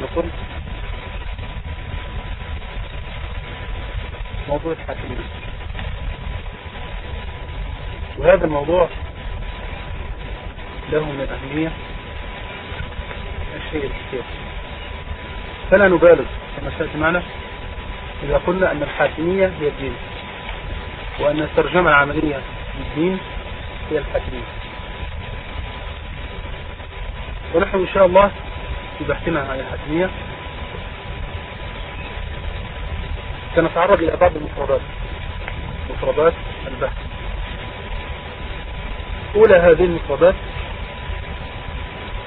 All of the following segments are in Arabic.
نقول موضوع الحاكمية وهذا الموضوع له من الأهمية الشيء الكثير. فلا نبالغ كما سأتي معنا إذا قلنا أن الحاكمية هي الدين وأن الترجمة العملية للدين هي الحاكمية. ونحن إن شاء الله في بحثنا عن الحاكمية سنتعرض إلى بعض المفردات. مفردات البحث. أولى هذه المفردات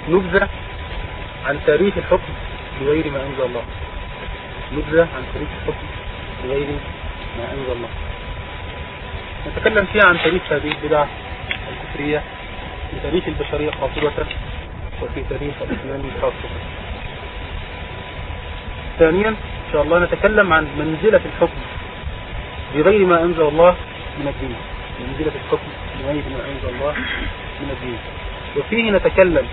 نبذة عن تاريخ الحكم بغير ما أنزل الله. نبذة عن تاريخ الحكم بغير ما أنزل الله. نتكلم فيها عن تاريخ هذه البدع الكفرية في تاريخ البشرية قاطبة وفي تاريخ الإسلام خاصة. ثانيا إن شاء الله نتكلم عن منزلة الحكم بغير ما أنزل الله من الدين. منزلة الحكم بغير ما أنزل الله من الدين. وفيه نتكلم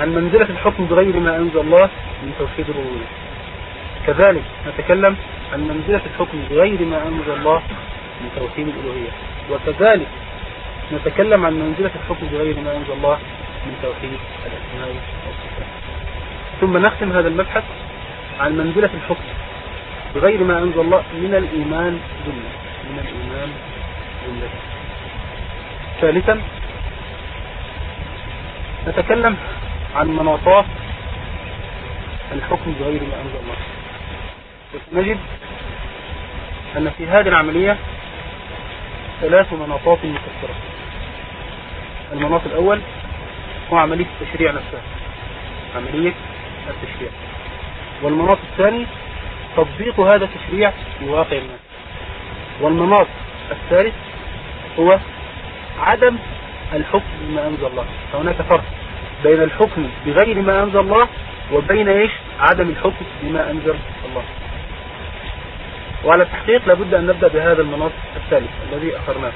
عن منزلة الحكم بغير ما أنزل الله من توحيد الربوبية كذلك نتكلم عن منزلة الحكم بغير ما أنزل الله من توحيد الألوهية وكذلك نتكلم عن منزلة الحكم بغير ما أنزل الله من توحيد الأسماء والصفات ثم نختم هذا المبحث عن منزلة الحكم بغير ما أنزل الله من الإيمان جملة من الإيمان جملة ثالثا نتكلم عن مناطات الحكم بغير ما أنزل الله. نجد أن في هذه العملية ثلاث مناطات مكسرة. المناط الأول هو عملية التشريع نفسها. عملية التشريع. والمناط الثاني تطبيق هذا التشريع في واقع الناس والمناط الثالث هو عدم الحكم بما أنزل الله. فهناك فرق بين الحكم بغير ما أنزل الله وبين إيش؟ عدم الحكم بما أنزل الله. وعلى التحقيق لابد أن نبدأ بهذا المناط الثالث الذي أخرناه.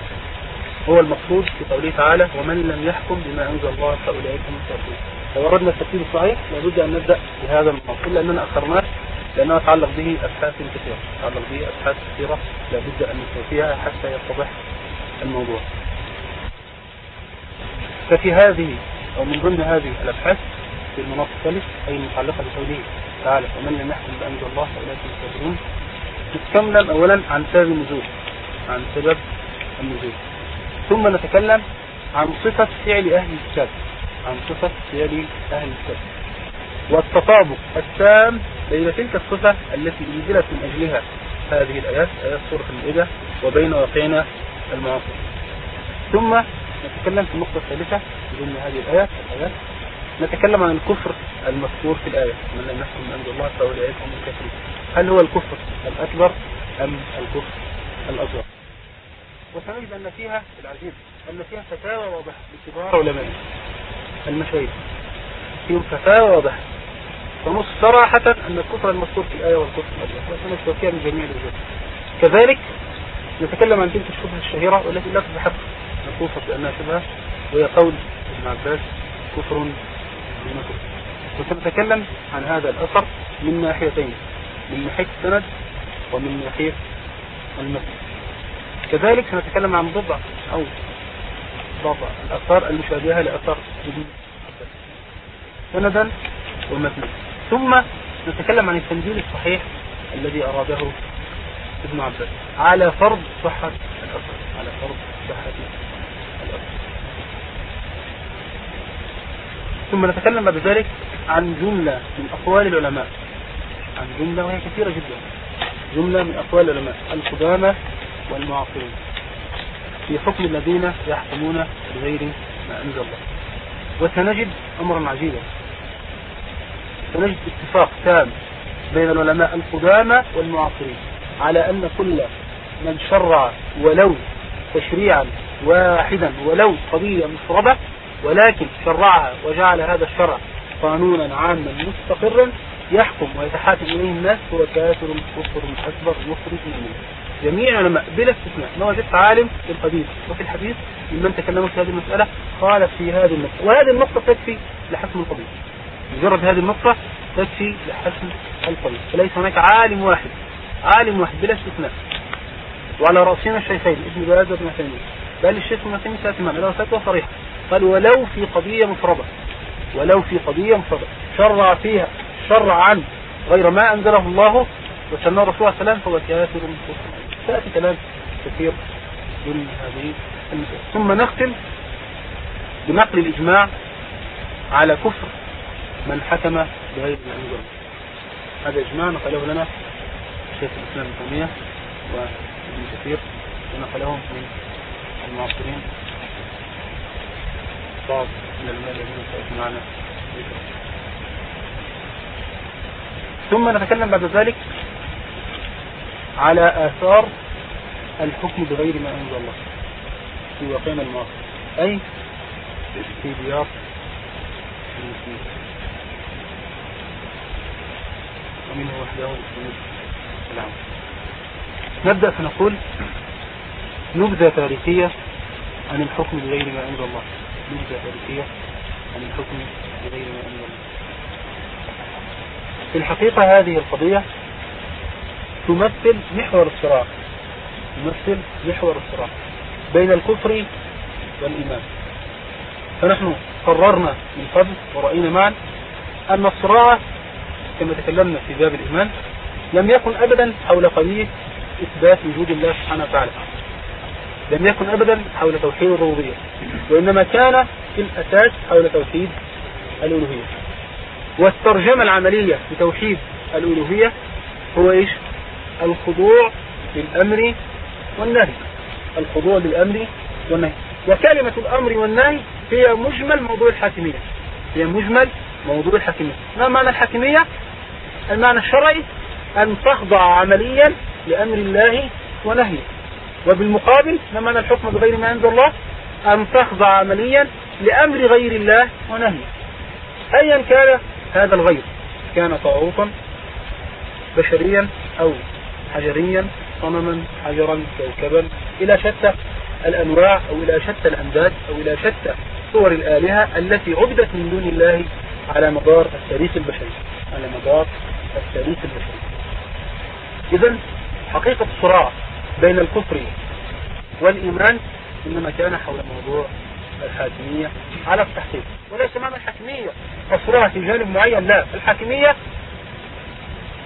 هو المقصود في قوله تعالى ومن لم يحكم بما أنزل الله فأولئك هم الكافرون لو أردنا الترتيب الصحيح لابد أن نبدأ بهذا المناط إلا أننا أخرناه لأنه يتعلق به أبحاث كثيرة يتعلق به أبحاث كثيرة لابد أن نستوفيها حتى يتضح الموضوع. ففي هذه أو من ضمن هذه الأبحاث في المناط الثالث أي المتعلقة بقوله تعالى ومن لم يحكم بأنزل الله فأولئك هم الكافرون نتكلم أولا عن سبب النزول عن سبب النزول. ثم نتكلم عن صفة فعل أهل الكتاب. عن صفة فعل أهل الكتاب. والتطابق التام بين تلك الصفة التي أنزلت من أجلها هذه الآيات آيات سورة المائدة وبين واقعنا المعاصر ثم نتكلم في النقطة الثالثة ضمن هذه الآيات الآيات نتكلم عن الكفر المذكور في الآية. من لم يحكم من الله فأولئك هم هل هو الكفر الأكبر أم الكفر الأصغر؟ وسنجد أن فيها العجيب أن فيها فتاوى واضحة لكبار علماء المشايخ فيهم فتاوى واضحة فنص صراحة أن الكفر المذكور في الآية والكفر الأكبر ونستوفيها من جميع الوجوه. كذلك نتكلم عن تلك الشبهة الشهيرة والتي لا تستحق توصف بأنها شبهة وهي قول ابن عباس كفر دون كفر. وسنتكلم عن هذا الأثر من ناحيتين من ناحية السند ومن ناحية المتن كذلك سنتكلم عن ضبع أو ضبع الأثار المشابهة لأثر ابن سندا ومتنا ثم نتكلم عن التنزيل الصحيح الذي أراده ابن عباس. على فرض صحة الأثر. على فرض صحة الأثر. ثم نتكلم بعد ذلك عن جملة من أقوال العلماء. عن جملة وهي كثيرة جدا. جملة من أقوال العلماء. القدامى والمعاصرين. في حكم الذين يحكمون بغير ما أنزل الله. وسنجد أمرا عجيبا. سنجد اتفاق تام بين العلماء القدامى والمعاصرين على أن كل من شرع ولو تشريعا واحدا ولو قضية مفردة ولكن شرعها وجعل هذا الشرع قانونا عاما مستقرا يحكم ويتحاكم إليه الناس هو كافر كفر أكبر مخرج من جميع العلماء بلا استثناء. ما وجدت عالم في القديم وفي الحديث ممن تكلموا في هذه المسألة قال في هذه النقطة وهذه النقطة تكفي لحكم القضية. مجرد هذه النقطة تكفي لحسن الطريق فليس هناك عالم واحد عالم واحد بلا استثناء. وعلى رأسنا الشيخين ابن باز وابن تيمية بل الشيخ ابن تيمية ساتمان له فتوى صريحة. قال ولو في قضية مفردة ولو في قضية مفردة شرع فيها شرع غير ما أنزله الله وسنة الرسول عليه السلام فهو كافر سيأتي كلام كثير من هذه المسألة ثم نختم بنقل الإجماع على كفر من حكم بغير أنزل هذا إجماع نقله لنا شيخ الإسلام ابن تيمية وابن كثير ونقلهم من المعاصرين. بعض من العلماء الذين معنا. ثم نتكلم بعد ذلك على آثار الحكم بغير ما أنزل الله في واقعنا المعاصر أي؟ في ديار المسلمين. ومنه وحده العام نبدأ فنقول نبذة تاريخية عن الحكم بغير ما أنزل الله. نبذة تاريخية عن الحكم بغير ما أنزل الله. في الحقيقة هذه القضية تمثل محور الصراع تمثل محور الصراع بين الكفر والإيمان. فنحن قررنا من قبل ورأينا معا أن الصراع كما تكلمنا في باب الإيمان لم يكن أبدا حول قضية إثبات وجود الله سبحانه وتعالى. لم يكن أبدا حول توحيد الربوبية وإنما كان في الأساس حول توحيد الألوهية. والترجمة العملية لتوحيد الألوهية هو إيش؟ الخضوع للأمر والنهي. الخضوع للأمر والنهي. وكلمة الأمر والنهي هي مجمل موضوع الحاكمية. هي مجمل موضوع الحاكمية. ما معنى الحاكمية؟ المعنى الشرعي أن تخضع عمليا لأمر الله ونهيه. وبالمقابل ما معنى الحكم بغير ما أنزل الله؟ أن تخضع عمليا لأمر غير الله ونهيه. أيا كان هذا الغير كان طاغوتا بشريا أو حجريا صنما حجرا كوكبا إلى شتى الأنواع أو إلى شتى الأنداد أو إلى شتى صور الآلهة التي عبدت من دون الله على مدار التاريخ البشري. على مدار التاريخ البشري. إذا حقيقة الصراع بين الكفر والإيمان إنما كان حول موضوع الحاكمية على التحقيق. وليس معنى الحاكمية. الصراع في جانب معين لا. الحاكمية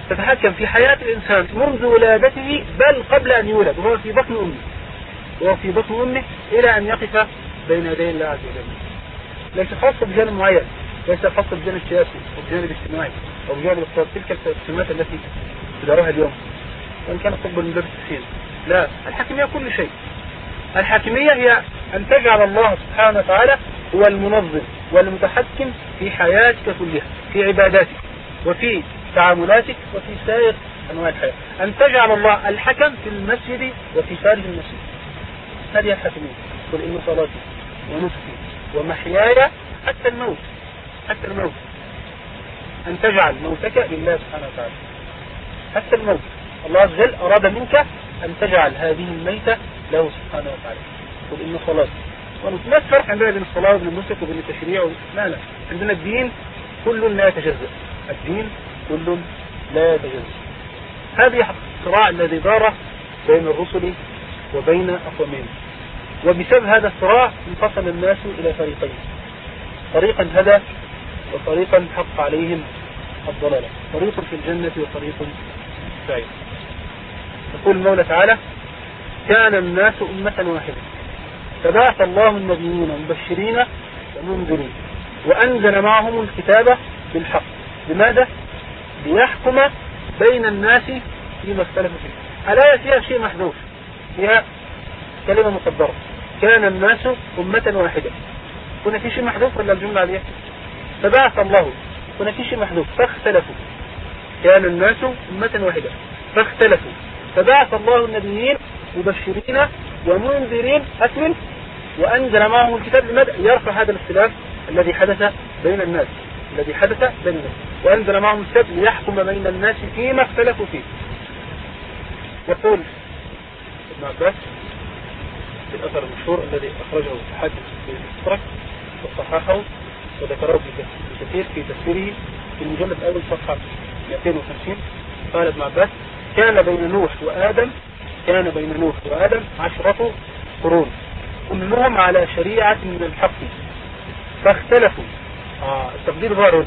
تتحكم في حياة الإنسان منذ ولادته بل قبل أن يولد وهو في بطن أمه. وهو في بطن أمه إلى أن يقف بين يدي الله عز وجل. ليس خاصة بجانب معين ليس خاصة بجانب سياسي أو بجانب اجتماعي أو بجانب اقتصاد تلك السمات التي تدارها اليوم. وإن كان قبل من باب لا الحاكمية كل شيء. الحاكمية هي أن تجعل الله سبحانه وتعالى هو المنظم والمتحكم في حياتك كلها في عباداتك وفي تعاملاتك وفي سائر أنواع الحياة. أن تجعل الله الحكم في المسجد وفي خارج المسجد. هذه الحكمية قل إن صلاتي ونسكي ومحياي حتى الموت. حتى الموت. أن تجعل موتك لله سبحانه وتعالى. حتى الموت. الله عز وجل أراد منك أن تجعل هذه الميتة له سبحانه وتعالى. قل إن صلاتي ونسمى فرق عندنا بين الصلاة وبين النسك وبين التشريع. لا لا. عندنا الدين كل لا يتجزأ. الدين كل لا يتجزأ هذه الصراع الذي دار بين الرسل وبين أقوامهم وبسبب هذا الصراع انفصل الناس إلى فريقين. طريقا هدى وطريقا حق عليهم الضلالة. طريق في الجنة وطريق بعيد. يقول المولى تعالى كان الناس أمة واحدة. فبعث الله النبيين مبشرين ومنذرين وأنزل معهم الكتاب بالحق. لماذا؟ ليحكم بين الناس فيما اختلفوا فيه. الآية فيها شيء محذوف؟ فيها كلمة مقدرة. كان الناس أمة واحدة. كنا في شيء محذوف ولا الجملة عليها فبعث الله. كنا في شيء محذوف. فاختلفوا. كان الناس أمة واحدة. فاختلفوا. فبعث الله النبيين مبشرين ومنذرين. أكمل وأنزل معهم الكتاب لماذا؟ يرفع هذا الاختلاف الذي حدث بين الناس. الذي حدث بين الناس. وأنزل معهم الكتاب ليحكم بين الناس فيما اختلفوا فيه. يقول ابن عباس في الأثر المشهور الذي أخرجه الحاكم في المستدرك وصححه وذكره بكثير في تفسيره في المجلد الأول صفحة 250 قال ابن عباس كان بين نوح وآدم كان بين نوح وآدم عشرة قرون. كلهم على شريعة من الحق. فاختلفوا. آه التقدير ظاهر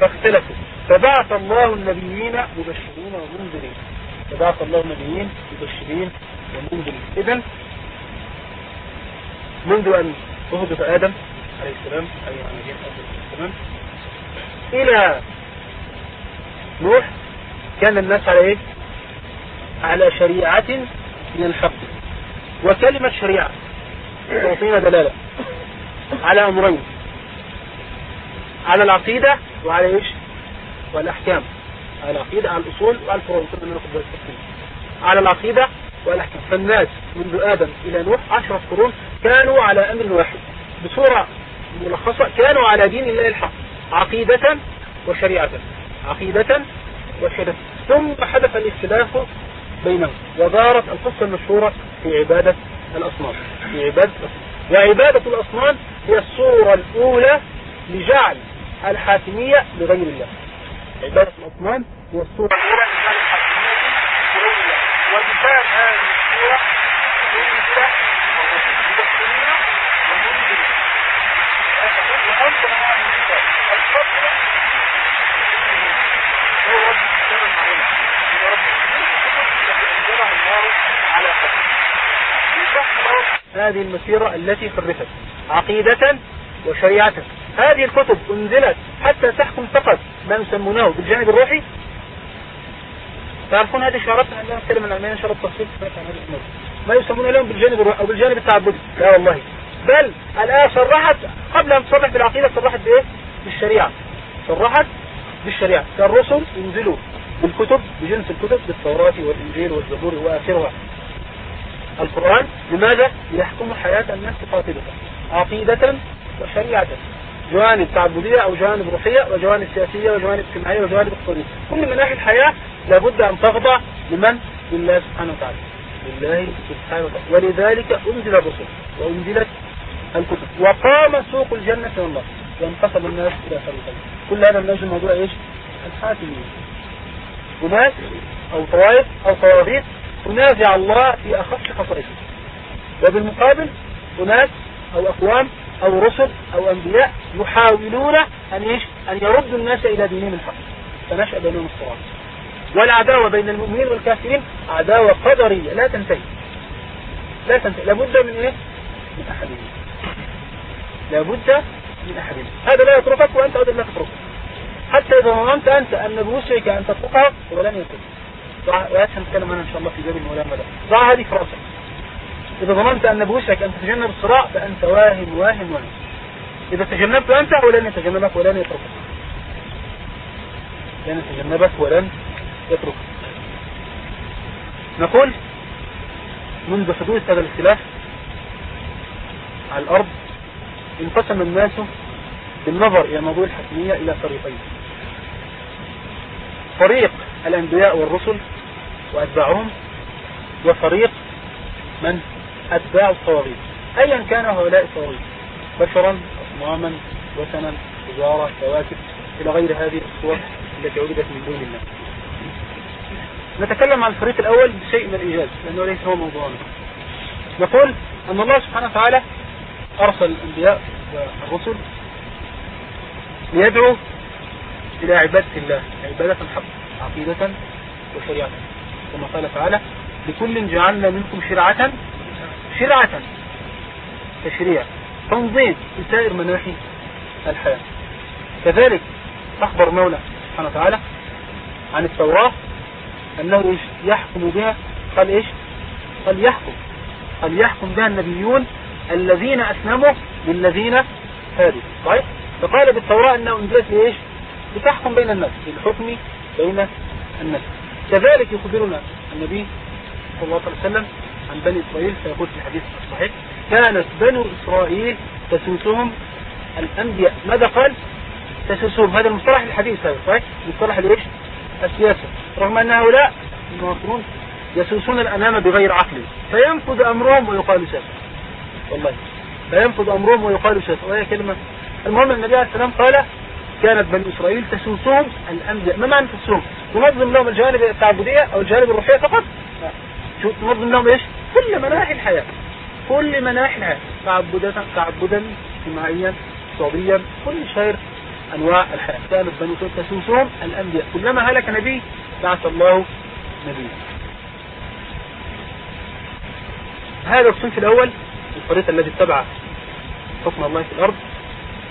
فاختلفوا. فبعث الله النبيين مبشرين ومنذرين. فبعث الله النبيين مبشرين ومنذرين. إذن منذ أن وهبط آدم عليه السلام أي عليه السلام إلى نوح كان الناس على إيه؟ على شريعة من الحق. وكلمة شريعة تعطينا دلالة على أمرين. على العقيدة وعلى إيش؟ والأحكام. على العقيدة على الأصول وعلى الفروع. على العقيدة والأحكام. فالناس منذ آدم إلى نوح عشرة قرون كانوا على أمر واحد. بصورة ملخصة كانوا على دين الله الحق. عقيدة وشريعة. عقيدة وشريعة. ثم حدث الاختلاف بينهم. ودارت القصة المشهورة في عبادة الأصنام. في عبادة وعبادة الأصنام هي الصورة الأولى لجعل الحاكمية لغير الله. عبادة الأصنام هي الصورة. الأولى لجعل الحاكمية لغير الله وبفعل هذه الصورة هذه المسيرة التي خرفت عقيدة وشريعة. هذه الكتب أنزلت حتى تحكم فقط ما يسمونه بالجانب الروحي. تعرفون هذه شعارات أن نتكلم عن شاء الله التفصيل ما يسمونه لهم بالجانب الروحي أو بالجانب التعبدي. لا والله. بل الآية صرحت قبل أن تصرح بالعقيدة صرحت بإيه؟ بالشريعة. صرحت بالشريعة. كالرسل ينزلوا بالكتب بجنس الكتب بالتوراة والإنجيل والزبور وآخرها. القرآن لماذا؟ يحكم حياة الناس قاطبة عقيدة وشريعة. جوانب تعبدية أو جوانب روحية وجوانب سياسية وجوانب اجتماعية وجوانب اقتصادية. كل مناحي الحياة لابد أن تخضع لمن؟ لله سبحانه وتعالى. لله سبحانه وتعالى. ولذلك أنزل الرسل وأنزلت الكتب. وقام سوق الجنة والله وانقسم الناس إلى فريقين كل هذا من أجل موضوع إيش؟ الحاكمين. وناس أو طوائف أو طوابيت تنازع الله في أخص خصائصه. وبالمقابل أناس أو أقوام أو رسل أو أنبياء يحاولون أن إيش؟ أن يردوا الناس إلى دينهم الحق. فنشأ بينهم الصراط. والعداوة بين المؤمنين والكافرين عداوة قدرية. لا تنتهي. لا تنتهي. لابد من إيه؟ من أحدهم. لابد من أحدهم. هذا لا يتركك وأنت أيضا لا تتركه. حتى إذا ظننت أنت أن بوسعك أن تتركها ولن يتركك ويأتي نتكلم عنها إن شاء الله في باب المولان بدأ ضع هذه في رأسك إذا ظننت أن بوسعك أن تتجنب الصراع فأنت واهم واهم واهم إذا تجنبت أنت ولن يتجنبك ولن يتركك. لن يتجنبك ولن يتركك. نقول منذ حدوث هذا الاختلاف على الأرض انقسم الناس بالنظر إلى موضوع الحكمية إلى فريقين فريق الأنبياء والرسل وأتباعهم وفريق من؟ أتباع الطواغيت أيا كان هؤلاء الطواغيت بشرا أصناما وثنا تجارة كواكب إلى غير هذه الصور التي عبدت من دون الله. نتكلم عن الفريق الأول بشيء من الإيجاز لأنه ليس هو موضوعنا. نقول أن الله سبحانه وتعالى أرسل الأنبياء والرسل ليدعو إلى عبادة الله عبادة الحق عقيدة وشريعة. كما قال تعالى لكل جعلنا منكم شرعة شرعة. تشريع. تنظيم لسائر مناحي الحياة. كذلك أخبر مولى سبحانه وتعالى عن التوراة أنه يحكم بها. قال إيش؟ قال يحكم. قال يحكم بها النبيون الذين أسلموا للذين هادوا. طيب؟ فقال بالتوراة أنه انزلت لإيش؟ لتحكم بين الناس. بالحكم بين الناس. كذلك يخبرنا النبي صلى الله عليه وسلم عن بني إسرائيل فيقول في الحديث الصحيح كانت بنو إسرائيل تسوسهم الأنبياء. ماذا قال؟ تسوسهم. هذا المصطلح الحديث هذا صحيح؟ مصطلح ليش السياسة. رغم أن هؤلاء المواطنون يسوسون الأنام بغير عقل. فينفذ أمرهم ويقال ساسا والله فينفذ أمرهم ويقال ساسا وهي كلمة. المهم النبي عليه السلام قال كانت بني إسرائيل تسوسهم الأنبياء. ما معنى تسوسهم؟ تنظم لهم الجوانب التعبدية أو الجوانب الروحية فقط؟ شو تنظم لهم إيش؟ كل مناحي الحياة. كل مناحي الحياة. تعبدا تعبدا اجتماعيا اقتصاديا كل شيء أنواع الحياة. كانت بني إسرائيل تسوسهم الأنبياء. كلما هلك نبي بعث الله نبي. هذا الصنف الأول الفريق الذي اتبع حكم الله في الأرض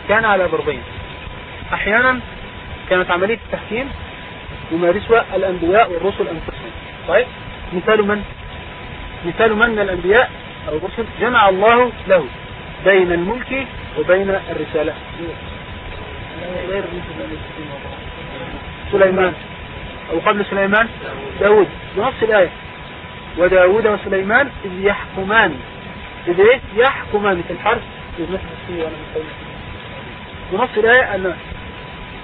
كان على ضربين أحيانا كانت عملية التحكيم يمارسها الأنبياء والرسل أنفسهم. طيب؟ مثال من؟ مثال من من الأنبياء؟ أو الرسل جمع الله له بين الملك وبين الرسالة. سليمان. أو قبل سليمان؟ داود. بنص الآية. وداود وسليمان إذ يحكمان. إذ إيه؟ يحكمان في نفس بنص الآية أن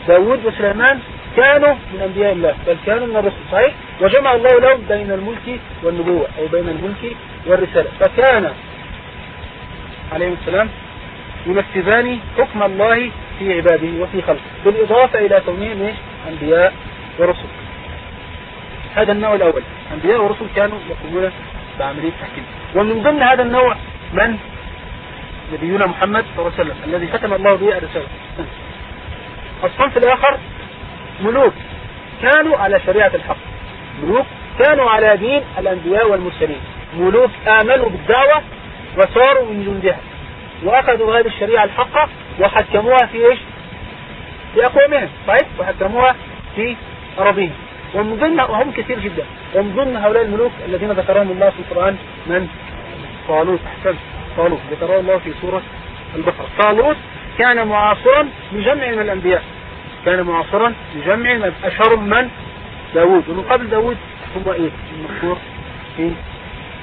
داود وسليمان كانوا من أنبياء الله بل كانوا من الرسل. صحيح؟ وجمع الله لهم بين الملك والنبوة أو بين الملك والرسالة. فكان عليهم السلام ينفذان حكم الله في عباده وفي خلقه بالإضافة إلى كونهم أنبياء ورسل. هذا النوع الأول. أنبياء ورسل كانوا يقومون بعملية تحكيم ومن ضمن هذا النوع من؟ نبينا محمد صلى الله عليه وسلم الذي ختم الله به الرسالة. الصنف الآخر ملوك كانوا على شريعة الحق. ملوك كانوا على دين الأنبياء والمرسلين. ملوك آمنوا بالدعوة وصاروا من جندها. وأخذوا هذه الشريعة الحقة وحكموها في إيش؟ في أقوامهم. صحيح وحكموها في أراضيهم ومن ضمن وهم كثير جدا. ومن ضمن هؤلاء الملوك الذين ذكرهم الله في القرآن من؟ طالوت. أحسن طالوت. ذكره الله في سورة البقرة. طالوت كان معاصرا لجمع من الأنبياء. كان معاصرا لجمع أشهر من؟ داود ومن قبل داود هو إيه؟ المذكور في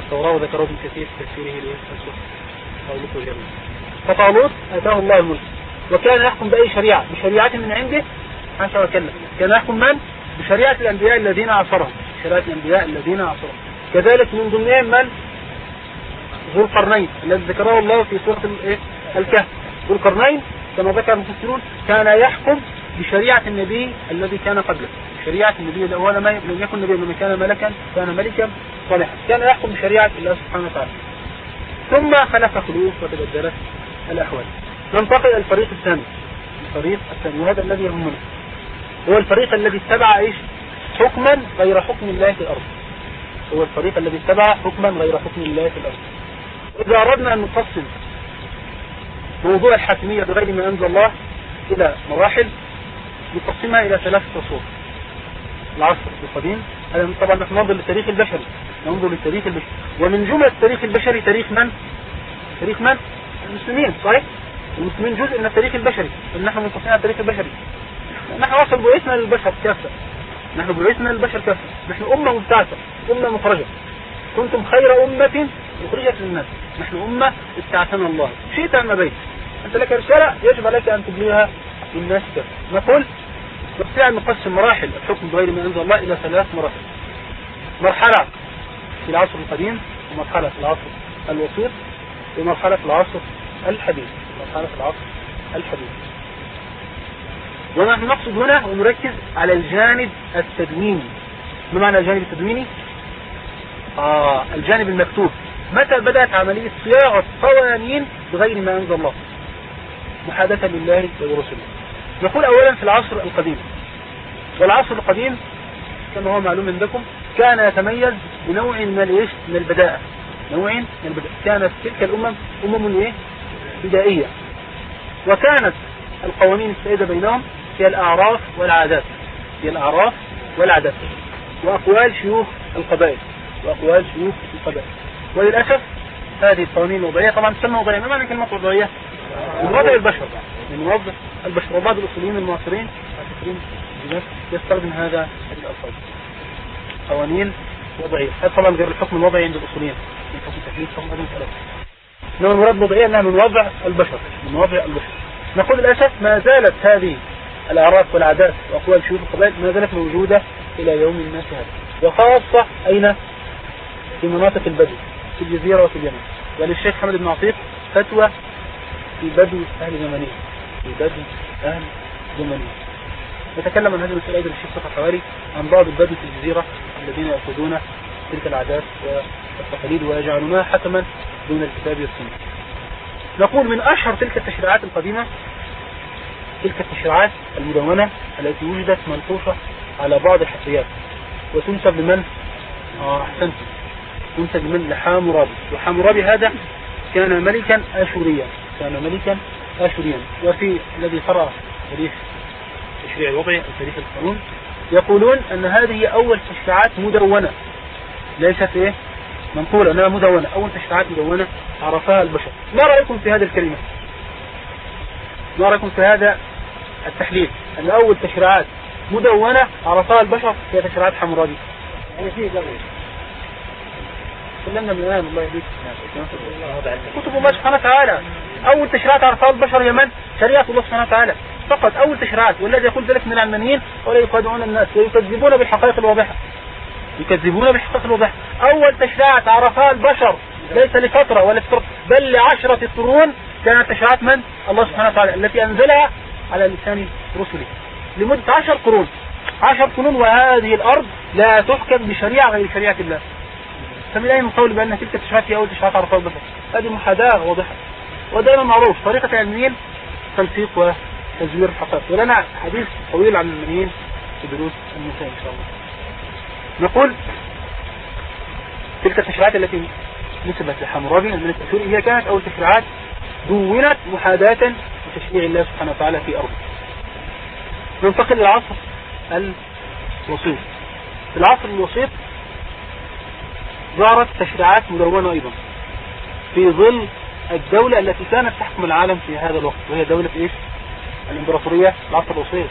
التوراة وذكره ابن كثير في تفسيره للسورة فطالوت أتاه الله الملك. وكان يحكم بأي شريعة؟ بشريعة من عنده؟ حاشا وكلا كان يحكم من؟ بشريعة الأنبياء الذين عصرهم شريعة الأنبياء الذين عصرهم كذلك من ضمنهم من؟ ذو القرنين الذي ذكره الله في سورة إيه؟ الكهف. ذو القرنين كما ذكر المفسرون كان يحكم بشريعة النبي الذي كان قبله. شريعة النبي الأول لم يكن نبيا لما كان ملكا كان ملكا صالحا. كان يحكم بشريعة الله سبحانه وتعالى. ثم خلف خلوف وتبدلت الأحوال. ننتقل الفريق الثاني. الفريق الثاني وهذا الذي يهمنا. هو الفريق الذي اتبع إيش؟ حكما غير حكم الله في الأرض. هو الفريق الذي اتبع حكما غير حكم الله في الأرض. إذا أردنا أن نقسم موضوع الحاكمية بغير ما أنزل الله إلى مراحل نقسمها إلى ثلاثة فصول. العصر القديم هذا طبعا نحن ننظر للتاريخ البشري. ننظر للتاريخ البشري ومن جملة التاريخ البشري تاريخ من؟ تاريخ من؟ المسلمين صحيح؟ المسلمين جزء من التاريخ البشري. نحن منقسمين على التاريخ البشري. نحن أصلا بعثنا للبشر كافة. نحن بعثنا للبشر كافة. نحن أمة مبتعثة أمة مخرجة. كنتم خير أمة مخرجة للناس. نحن أمة ابتعثنا الله. شئت أم أبيت. أنت لك رسالة يجب عليك أن تبليها كافة نقول نستطيع أن نقسم مراحل. الحكم بغير ما أنزل الله إلى ثلاث مراحل. مرحلة في العصر القديم ومرحلة في العصر الوسيط ومرحلة في العصر الحديث. مرحلة في العصر الحديث. ونحن نقصد هنا ونركز على الجانب التدويني. ما معنى الجانب التدويني؟ آه الجانب المكتوب. متى بدأت عملية صياغة قوانين بغير ما أنزل الله؟ محادثة لله ورسله. نقول أولا في العصر القديم. والعصر القديم كما هو معلوم عندكم كان يتميز بنوع من الإيش؟ من البداءة. نوع من البداءة. كانت تلك الأمم أمم إيه؟ بدائية. وكانت القوانين السائدة بينهم هي الأعراف والعادات. هي الأعراف والعادات. وأقوال شيوخ القبائل. وأقوال شيوخ القبائل. وللأسف هذه القوانين الوضعية طبعا تسمى وضعية ما معنى كلمة وضعية؟ من وضع البشر. من وضع البشر وبعض الأصوليين المعاصرين يستخدم هذا الألفاظ. قوانين وضعية. هذا طبعا غير الحكم الوضعي عند الأصوليين. من حكم تكليف حكم هذه الثلاثة إنما المراد وضعية أنها من وضع البشر من وضع البشر. نقول للأسف ما زالت هذه الأعراف والعادات وأقوال شيوخ القبائل ما زالت موجودة إلى يوم الناس هذا. وخاصة أين؟ في مناطق البدو في الجزيرة وفي اليمن. وللشيخ حمد بن عطيف فتوى في بدو أهل اليمنية. في بدو أهل زمنية نتكلم عن هذه المسألة أيضا الشيخ صفحة حوالي عن بعض البدو في الجزيرة الذين يأخذون تلك العادات والتقاليد ويجعلونها حكما دون الكتاب والسنة. نقول من أشهر تلك التشريعات القديمة تلك التشريعات المدونة التي وجدت منقوشة على بعض الحفريات وتنسب لمن؟ آه أحسنت تنسب لمن؟ لحامورابي وحامورابي هذا كان ملكا أشوريا. كان ملكا أشوريا وفي الذي قرأ تاريخ التشريع الوضعي أو تاريخ القانون يقولون أن هذه أول تشريعات مدونة. ليست إيه؟ منقولة أنها مدونة. أول تشريعات مدونة عرفها البشر. ما رأيكم في هذه الكلمة؟ ما رأيكم في هذا التحليل؟ أن أول تشريعات مدونة عرفها البشر هي تشريعات حمورابي يعني فيه تكلمنا من الآن الله يهديك كتب الله سبحانه وتعالى. أول تشريعات عرفها البشر هي من؟ شريعة الله سبحانه وتعالى. فقط أول تشريعات والذي يقول ذلك من العلمانيين ولا يخادعون الناس ويكذبون بالحقائق الواضحة. يكذبون بالحقائق الواضحة. أول تشريعات عرفها البشر ليس لفترة ولا فترة بل لعشرة قرون كانت تشريعات من؟ الله سبحانه وتعالى التي أنزلها على لسان رسله. لمدة عشر قرون. عشر قرون وهذه الأرض لا تحكم بشريعة غير شريعة الله. فمن أين القول بأن تلك التشريعات هي أول تشريعات عرفها البشر؟ هذه محاذاة واضحة. ودائما معروف طريقة العلميين تلفيق وتزوير الحقائق ولنا حديث طويل عن العلميين في دروس النساء إن شاء الله. نقول تلك التشريعات التي نسبت لحمورابي الملك الأسوري هي كانت أول تشريعات دونت محاذاة لتشريع الله سبحانه وتعالى في أرضه. ننتقل للعصر الوسيط. في العصر الوسيط ظهرت تشريعات مدونة أيضا في ظل الدولة التي كانت تحكم العالم في هذا الوقت وهي دولة إيش؟ الإمبراطورية. العصر الوسيط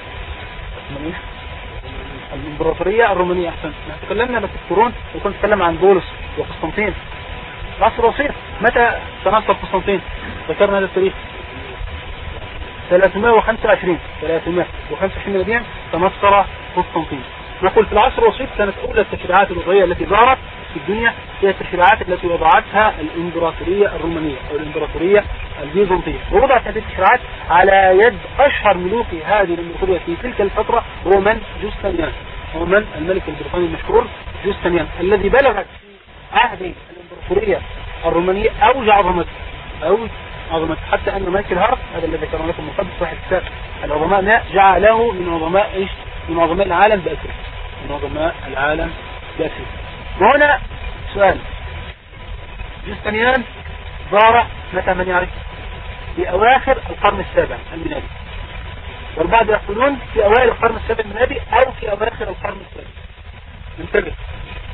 الإمبراطورية الرومانية أحسن. نحن تكلمنا بس القرون وكنت نتكلم عن بولس وقسطنطين. العصر الوسيط متى تنصر قسطنطين؟ ذكرنا هذا التاريخ. 325 325 ميلاديا تنصر قسطنطين. نقول في العصر الوسيط كانت أولى التشريعات الوضعية التي ظهرت في الدنيا هي التشريعات التي وضعتها الإمبراطورية الرومانية أو الإمبراطورية البيزنطية. ووضعت هذه التشريعات على يد أشهر ملوك هذه الإمبراطورية في تلك الفترة هو من؟ جوستنيان هو من؟ الملك البريطاني المشهور جوستنيان الذي بلغت في عهد الإمبراطورية الرومانية أوج عظمته أوج عظمته. حتى أن ملك الهرس هذا الذي ذكرنا لكم مقدس واحد كتاب العظماء جعله من عظماء إيش؟ من العالم بأسره. من العالم بأسره. وهنا سؤال. جستنيان ظهر متى من يعرف؟ في أواخر القرن السابع الميلادي. والبعض يقولون في أوائل القرن السابع الميلادي أو في أواخر القرن السابع. انتبه.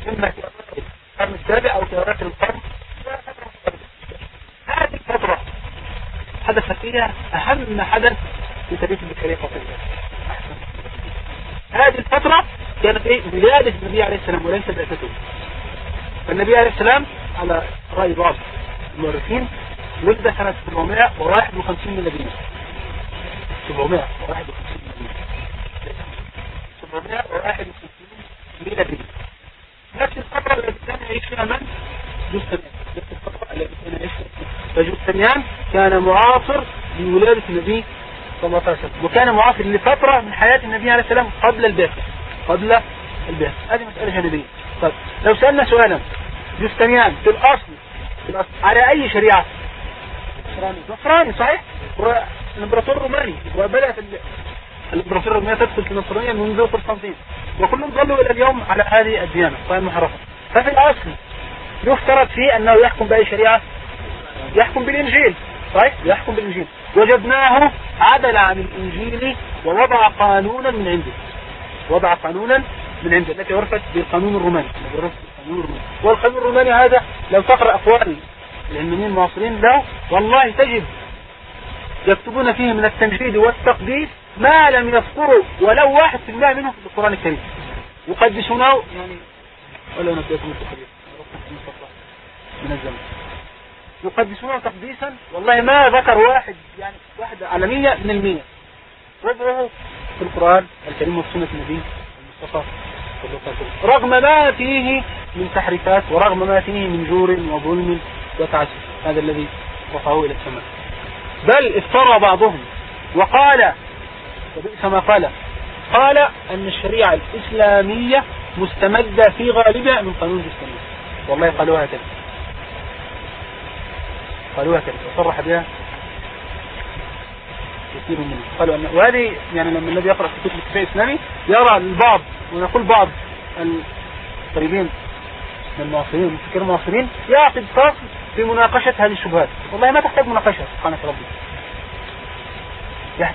إما في أواخر القرن السابع أو في أواخر القرن هذه الفترة حدث فيها أهم حدث في تاريخ البشرية قصيرة هذه الفترة كانت إيه؟ ولادة النبي عليه السلام وليس بعثته. فالنبي عليه السلام على رأي بعض المؤرخين ولد سنة 751 ميلادية 751 751 ميلادية نفس الفترة التي كان يعيش فيها من؟ جوستنيان نفس الفترة التي كان يعيش فيها فجوستنيان كان معاصر لولادة النبي صلى الله عليه وسلم. وكان معاصر لفترة من حياة النبي عليه السلام قبل البعثة قبل البعثة هذه مسألة جانبية. طيب لو سألنا سؤالا جوستنيان في الأصل في الأصل على أي شريعة؟ نصراني نصراني صحيح؟ والإمبراطور الروماني. وبدأت الإمبراطور الرومانية تدخل في النصرانية منذ قسطنطين. وكلهم ظلوا إلى اليوم على هذه الديانة طيب المحرفة ففي الأصل يفترض فيه أنه يحكم بأي شريعة؟ يحكم بالإنجيل. صحيح يحكم بالإنجيل. وجدناه عدل عن الإنجيل ووضع قانونا من عنده. وضع قانونا من عنده. التي عرفت بالقانون الروماني. والقانون الروماني هذا لو تقرأ أقوال العلمانيين المعاصرين له والله تجد يكتبون فيه من التمجيد والتقديس ما لم يذكروا ولو واحد في المئة منه في القرآن الكريم. يقدسونه يعني ولا نبدأكم التقديس من الزمن. يقدسونه تقديسا. والله ما ذكر واحد يعني واحدة عالمية من المية. وضعه في القرآن الكريم وسنة النبي المصطفى رغم ما فيه من تحريفات ورغم ما فيه من جور وظلم وتعسف هذا الذي رفعه إلى السماء. بل افترى بعضهم وقال وبئس ما قال قال أن الشريعة الإسلامية مستمدة في غالبها من قانون الإسلامية والله قالوها كذا قالوها كذا وصرح بها كثير منهم. قالوا أن وهذه يعني لما الذي يقرأ في كتب الكفاء الإسلامي يرى البعض ونقول بعض القريبين من المعاصرين المفكرين المعاصرين يعقد فصل في مناقشة هذه الشبهات. والله ما تحتاج مناقشة سبحانك ربي.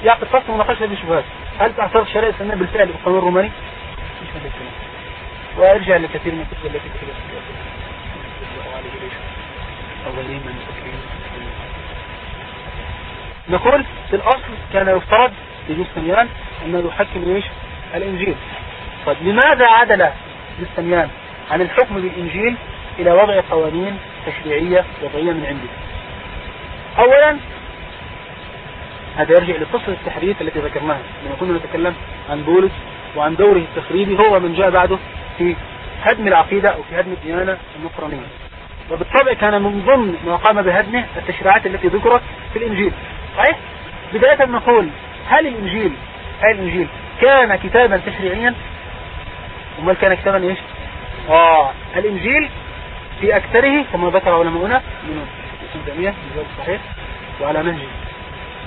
يعقد فصل مناقشة هذه الشبهات. هل تعترض الشريعة الإسلامية بالفعل بالقانون الروماني؟ مش الكلام. وأرجع لكثير من الكتب التي كتبت أولين من نقول في الأصل كان يفترض لجستنيان أنه يحكم إيش؟ الإنجيل. طيب لماذا عدل جستنيان عن الحكم بالإنجيل إلى وضع قوانين تشريعية وضعية من عنده؟ أولا هذا يرجع لقصة التحريف التي ذكرناها. لما كنا نتكلم عن بولس وعن دوره التخريبي هو من جاء بعده في هدم العقيدة أو في هدم الديانة النصرانية وبالطبع كان من ضمن ما قام بهدمه التشريعات التي ذكرت في الإنجيل. صحيح؟ بداية نقول هل الإنجيل هل الإنجيل كان كتابا تشريعيا؟ وما كان كتابا إيش؟ آه الإنجيل في أكثره كما ذكر علماؤنا من اسم تأمية الجواب الصحيح وعلى نهج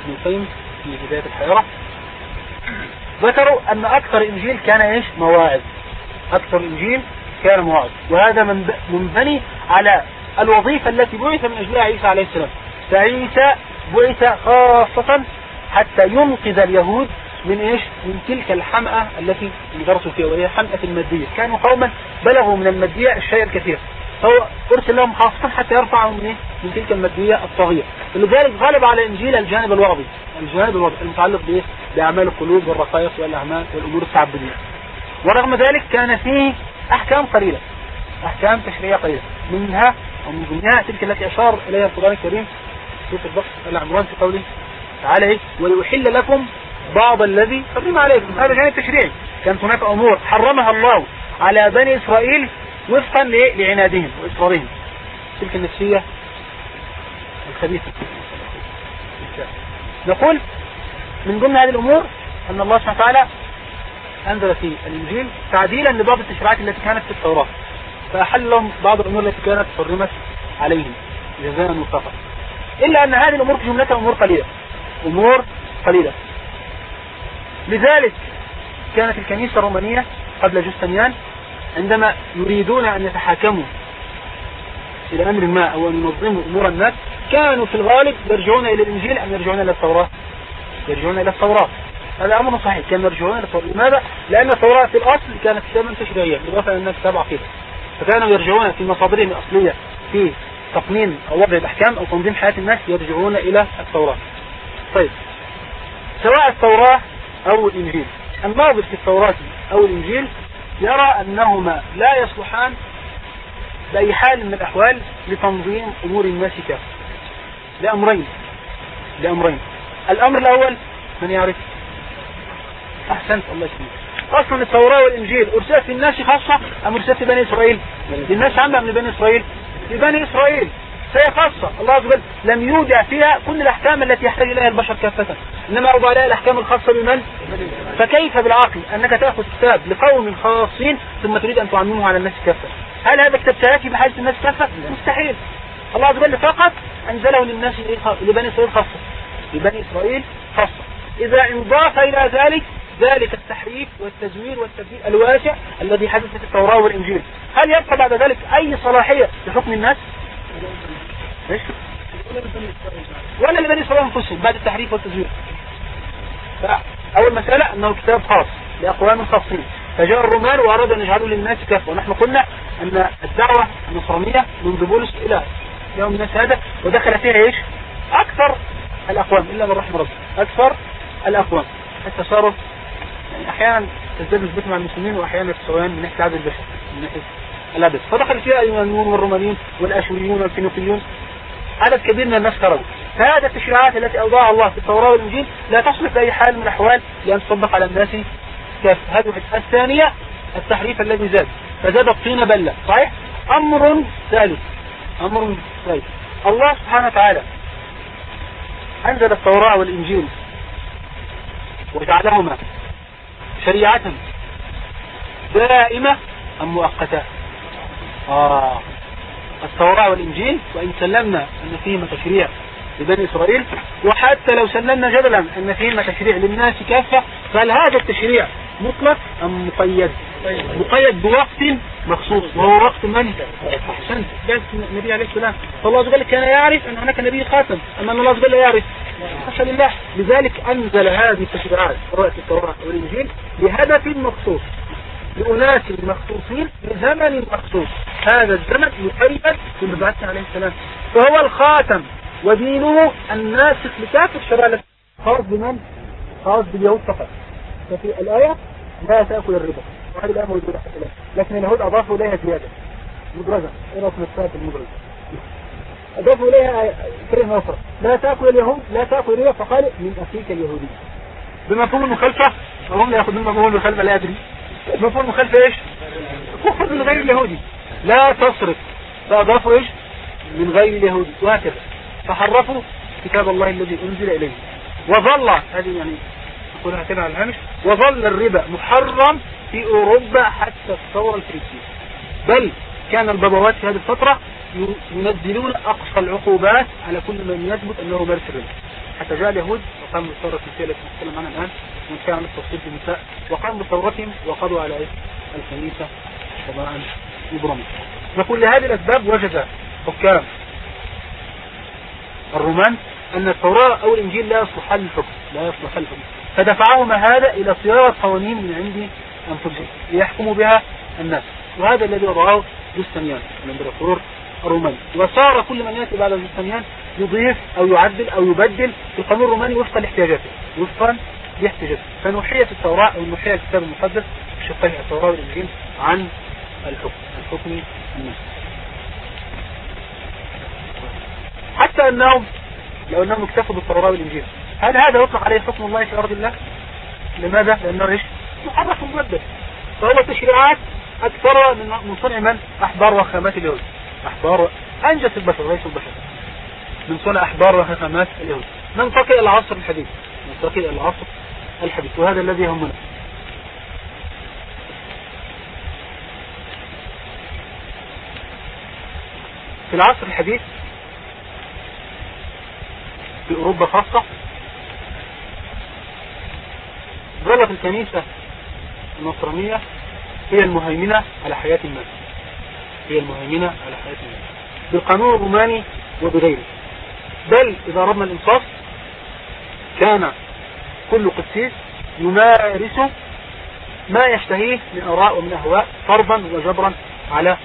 ابن القيم في بداية الحيرة. ذكروا أن أكثر إنجيل كان إيش؟ مواعظ. أكثر إنجيل كان مواعظ وهذا منبني على الوظيفة التي بعث من أجلها عيسى عليه السلام. فعيسى بعث خاصة حتى ينقذ اليهود من إيش؟ من تلك الحمأة التي انغرسوا فيها وهي حمأة المادية كانوا قوما بلغوا من المادية الشيء الكثير. فهو أرسل لهم خاصة حتى يرفعوا من إيه؟ من تلك المادية الطاغية. ولذلك غلب على إنجيل الجانب الوضعي الجانب الوضعي المتعلق بإيه؟ بأعمال القلوب والرقائق والأعمال والأمور التعبدية. ورغم ذلك كان فيه أحكام قليلة. أحكام تشريعية قليلة. منها ومن ضمنها تلك التي أشار إليها القرآن الكريم سورة البقرة. العمران في قوله تعالى ويحل لكم بعض الذي حرم عليكم. هذا جانب تشريعي. كانت هناك أمور حرمها الله على بني إسرائيل وفقا لعنادهم وإصرارهم. تلك النفسية الخبيثة. نقول من ضمن هذه الأمور أن الله سبحانه وتعالى أنزل في الإنجيل تعديلا لبعض التشريعات التي كانت في التوراة فأحل لهم بعض الأمور التي كانت حرمت عليهم جزاء وفقا إلا أن هذه الأمور جملتها أمور قليلة أمور قليلة. لذلك كانت الكنيسة الرومانية قبل جستنيان عندما يريدون أن يتحاكموا إلى أمر ما أو أن ينظموا أمور الناس كانوا في الغالب يرجعون إلى الإنجيل أم يرجعون إلى التوراة؟ يرجعون إلى التوراة. هذا أمر صحيح. كانوا يرجعون إلى التوراة لماذا؟ لأن التوراة في الأصل كانت كتابا تشريعيا بالإضافة أنها كتاب عقيدة فكانوا يرجعون في مصادرهم الأصلية في تقنين أو وضع الأحكام أو تنظيم حياة الناس يرجعون إلى التوراة طيب. سواء التوراة أو الإنجيل. الناظر في التوراة أو الإنجيل يرى أنهما لا يصلحان بأي حال من الأحوال لتنظيم أمور الناس كافة لأمرين. لأمرين. الأمر الأول من يعرف؟ أحسنت الله يسلمك. أصلا التوراة والإنجيل. أرسلت في الناس خاصة أم أرسلت في بني إسرائيل؟ للناس عامة من بني إسرائيل. لبني إسرائيل. فهي خاصة. الله عز وجل لم يودع فيها كل الأحكام التي يحتاج إليها البشر كافة. إنما أوضع لها الأحكام الخاصة بمن؟ فكيف بالعقل؟ أنك تأخذ كتاب لقوم خاصين ثم تريد أن تعممه على الناس كافة. هل هذا كتاب سيأتي بحاجة الناس كافة؟ مستحيل. الله عز وجل فقط أنزله للناس لبني إسرائيل خاصة. لبني إسرائيل خاصة. إذا انضاف إلى ذلك ذلك التحريف والتزوير والتبديل الواسع الذي حدث في التوراة والإنجيل. هل يبقى بعد ذلك أي صلاحية لحكم الناس؟ ولا لبني إسرائيل أنفسهم بعد التحريف والتزوير. أول مسألة أنه كتاب خاص لأقوام خاصين. فجاء الرومان وأرادوا أن يجعلوا للناس كافة. ونحن قلنا أن الدعوة النصرانية منذ بولس إلى يوم الناس هذا ودخل فيها إيش؟ أكثر الأقوام إلا من رحم ربي أكثر الأقوام. حتى صاروا يعني أحيانا تزداد نسبتهم مع المسلمين وأحيانا تسويان من ناحية عدد من ناحية العدد. فدخل فيها اليونانيون والرومانيون والأشوريون والفينيقيون عدد كبير من الناس خرجوا. فهذه التشريعات التي أوضاعها الله في التوراة والإنجيل لا تصلح بأي حال من الأحوال لأن تطبق على الناس كافة هذه الثانية التحريف الذي زاد. فزاد الطين بلة. صحيح؟ أمر ثالث. أمر ثالث. الله سبحانه وتعالى أنزل التوراة والإنجيل وجعلهما شريعة دائمة أم مؤقتة؟ آه التوراة والإنجيل وإن سلمنا أن فيهما تشريع لبني إسرائيل وحتى لو سلمنا جدلا أن فيهما تشريع للناس كافة فهل هذا التشريع مطلق أم مقيد؟ مقيد بوقت مخصوص. وهو وقت من؟ أحسنت. بس النبي عليه السلام فالله عز وجل كان يعرف أن هناك نبي خاتم أما أن الله عز وجل يعرف. حاشا لله. لذلك أنزل هذه التشريعات قراءة التوراة والإنجيل بهدف مخصوص. لأناس مخصوصين لزمن مخصوص. هذا الزمن يقيد بالمبعث عليه السلام. فهو الخاتم. ودينه الناسخ لكافة الشرائع خاص بمن؟ خاص باليهود فقط. ففي الآية لا تأكل الربا. وهذه الآية موجودة حتى الآن لكن اليهود أضافوا إليها زيادة. مدرجة إيه الساعة المدرجة أضافوا إليها كلمة أخرى. لا تأكل اليهود لا تأكل الربا. فقال من أخيك اليهودي. بمفهوم المخالفة؟ وهم يأخذون مفهوم المخالفة لا أدري مفهوم المخالفة إيش؟ كفر من غير اليهودي. لا تصرف. فأضافوا إيش؟ من غير اليهودي. وهكذا. فحرفوا كتاب الله الذي أنزل إليه. وظل. هذه يعني أقولها كده على الهامش. وظل الربا محرم في أوروبا حتى الثورة الفرنسية. بل كان البابوات في هذه الفترة ينزلون أقصى العقوبات على كل من يثبت أنه مارس الربا. حتى جاء اليهود وقاموا بالثورة الفرنسية التي نتكلم عنها الآن وإن كان التفصيل في النساء وقاموا بثورتهم وقضوا على الكنيسة قضاء مبرمة نقول لهذه الأسباب وجد حكام الرومان أن التوراة أو الإنجيل لا يصلح للحكم لا يصلح للحكم. فدفعهما هذا إلى صياغة قوانين من عند أنفسهم ليحكموا بها الناس. وهذا الذي وضعه جستنيان الامبراطور الروماني. وصار كل من يأتي بعد جستنيان يضيف أو يعدل أو يبدل في القانون الروماني وفقا لاحتياجاته. وفقا لاحتياجاته. فنحيت التوراة أو نحيت الكتاب المقدس شقيه التوراة والإنجيل عن الحكم الحكم الناس. حتى أنهم لو أنهم اكتفوا بالتوراة والإنجيل. هل هذا يطلق عليه حكم الله في أرض الله؟ لماذا؟ لأنه إيش؟ محرف مبدل. فهو تشريعات أكثر من صنع من؟ أحبار وخامات اليهود. أحبار أنجس البشر ليس البشر. من صنع أحبار وخامات اليهود. ننتقل إلى العصر الحديث؟ ننتقل إلى العصر الحديث. وهذا الذي يهمنا في العصر الحديث في أوروبا خاصة ظلت الكنيسة النصرانية هي المهيمنة على حياة الناس. هي المهيمنة على حياة الناس. بالقانون الروماني وبغيره. بل إذا أردنا الإنصاف كان كل قسيس يمارس ما يشتهيه من أراء ومن أهواء فرضا وجبرا على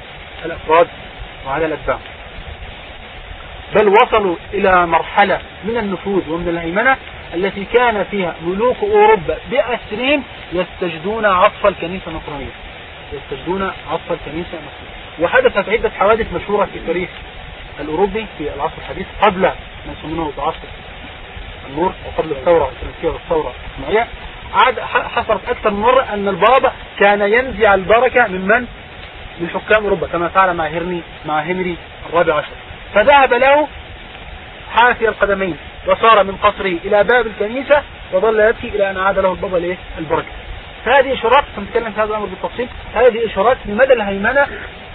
الأفراد وعلى الأتباع بل وصلوا إلى مرحلة من النفوذ ومن الهيمنة التي كان فيها ملوك أوروبا بأسرين يستجدون عطف الكنيسة النصرانية. يستجدون عطف الكنيسة النصرانية. وحدثت عدة حوادث مشهورة في التاريخ الأوروبي في العصر الحديث قبل ما يسمونه بعصر النور وقبل الثورة الفرنسية والثورة الصناعية عاد حصلت أكثر من مرة أن البابا كان ينزع البركة من من؟ من حكام أوروبا كما فعل مع هنري مع هنري الرابع عشر. فذهب له حافي القدمين. وصار من قصره إلى باب الكنيسة وظل يبكي إلى أن عاد له البابا ليه البركة. هذه إشارات سنتكلم في هذا الأمر بالتفصيل هذه إشارات لمدى الهيمنة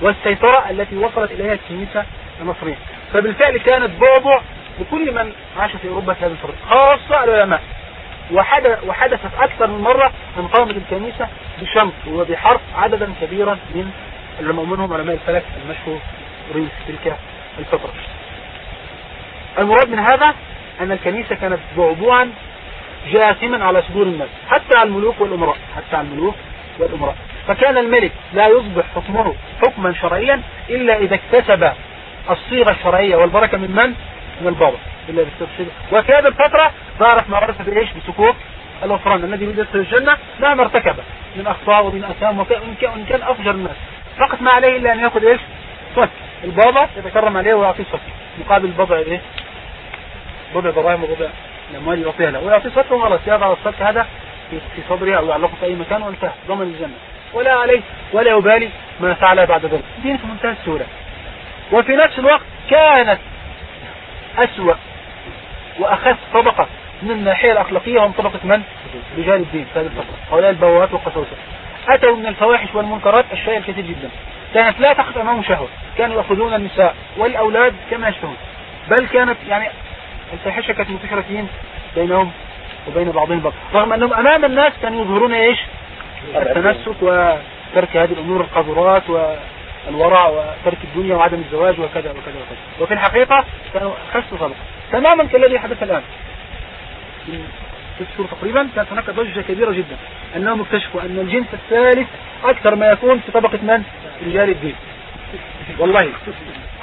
والسيطرة التي وصلت إليها الكنيسة المصرية. فبالفعل كانت بعبع لكل من عاش في أوروبا في هذه الفترة خاصة العلماء. وحدثت أكثر من مرة أن قامت الكنيسة بشمس وبحرف عددا كبيرا من منهم علماء الفلك المشهورين في تلك الفترة. المراد من هذا أن الكنيسة كانت بعبوعا جاثما على صدور الناس حتى على الملوك والأمراء حتى على الملوك والأمراء فكان الملك لا يصبح حكمه حكما شرعيا إلا إذا اكتسب الصيغة الشرعية والبركة من من؟ من البابا إلا هذه الفترة ما عرف بإيش بسكوك الغفران الذي يدخل الجنة مهما ارتكب من أخطاء ومن أثام وإن كان أفجر الناس فقط ما عليه إلا أن يأخذ إيش؟ صك البابا يتكرم عليه ويعطيه صك مقابل بضع إيه؟ بضع دراهم وبضع الأموال يعطيها له ويعطيه صك وخلاص يضع الصك هذا في صدره أو يعلقه في أي مكان وانتهى ضمن الجنة. ولا عليه ولا يبالي ما فعل بعد ذلك. دين في منتهى السهولة. وفي نفس الوقت كانت أسوأ وأخف طبقة من الناحية الأخلاقية هم طبقة من؟ رجال الدين في هذه الفترة هؤلاء البوات والقساوسة. أتوا من الفواحش والمنكرات الشيء الكثير جدا. كانت لا تخف أمام شهوة. كانوا يأخذون النساء والأولاد كما يشتهون. بل كانت يعني الفاحشة كانت منتشرة فين بينهم وبين بعضهم البعض. رغم أنهم أمام الناس كانوا يظهرون إيش؟ التنسك وترك هذه الأمور القذرات والورع وترك الدنيا وعدم الزواج وكذا وكذا وكذا. وفي الحقيقة كانوا خس خلق تماما كالذي حدث الآن. ست شهور تقريبا كانت هناك ضجة كبيرة جدا. أنهم اكتشفوا أن الجنس الثالث أكثر ما يكون في طبقة من؟ رجال الدين. والله.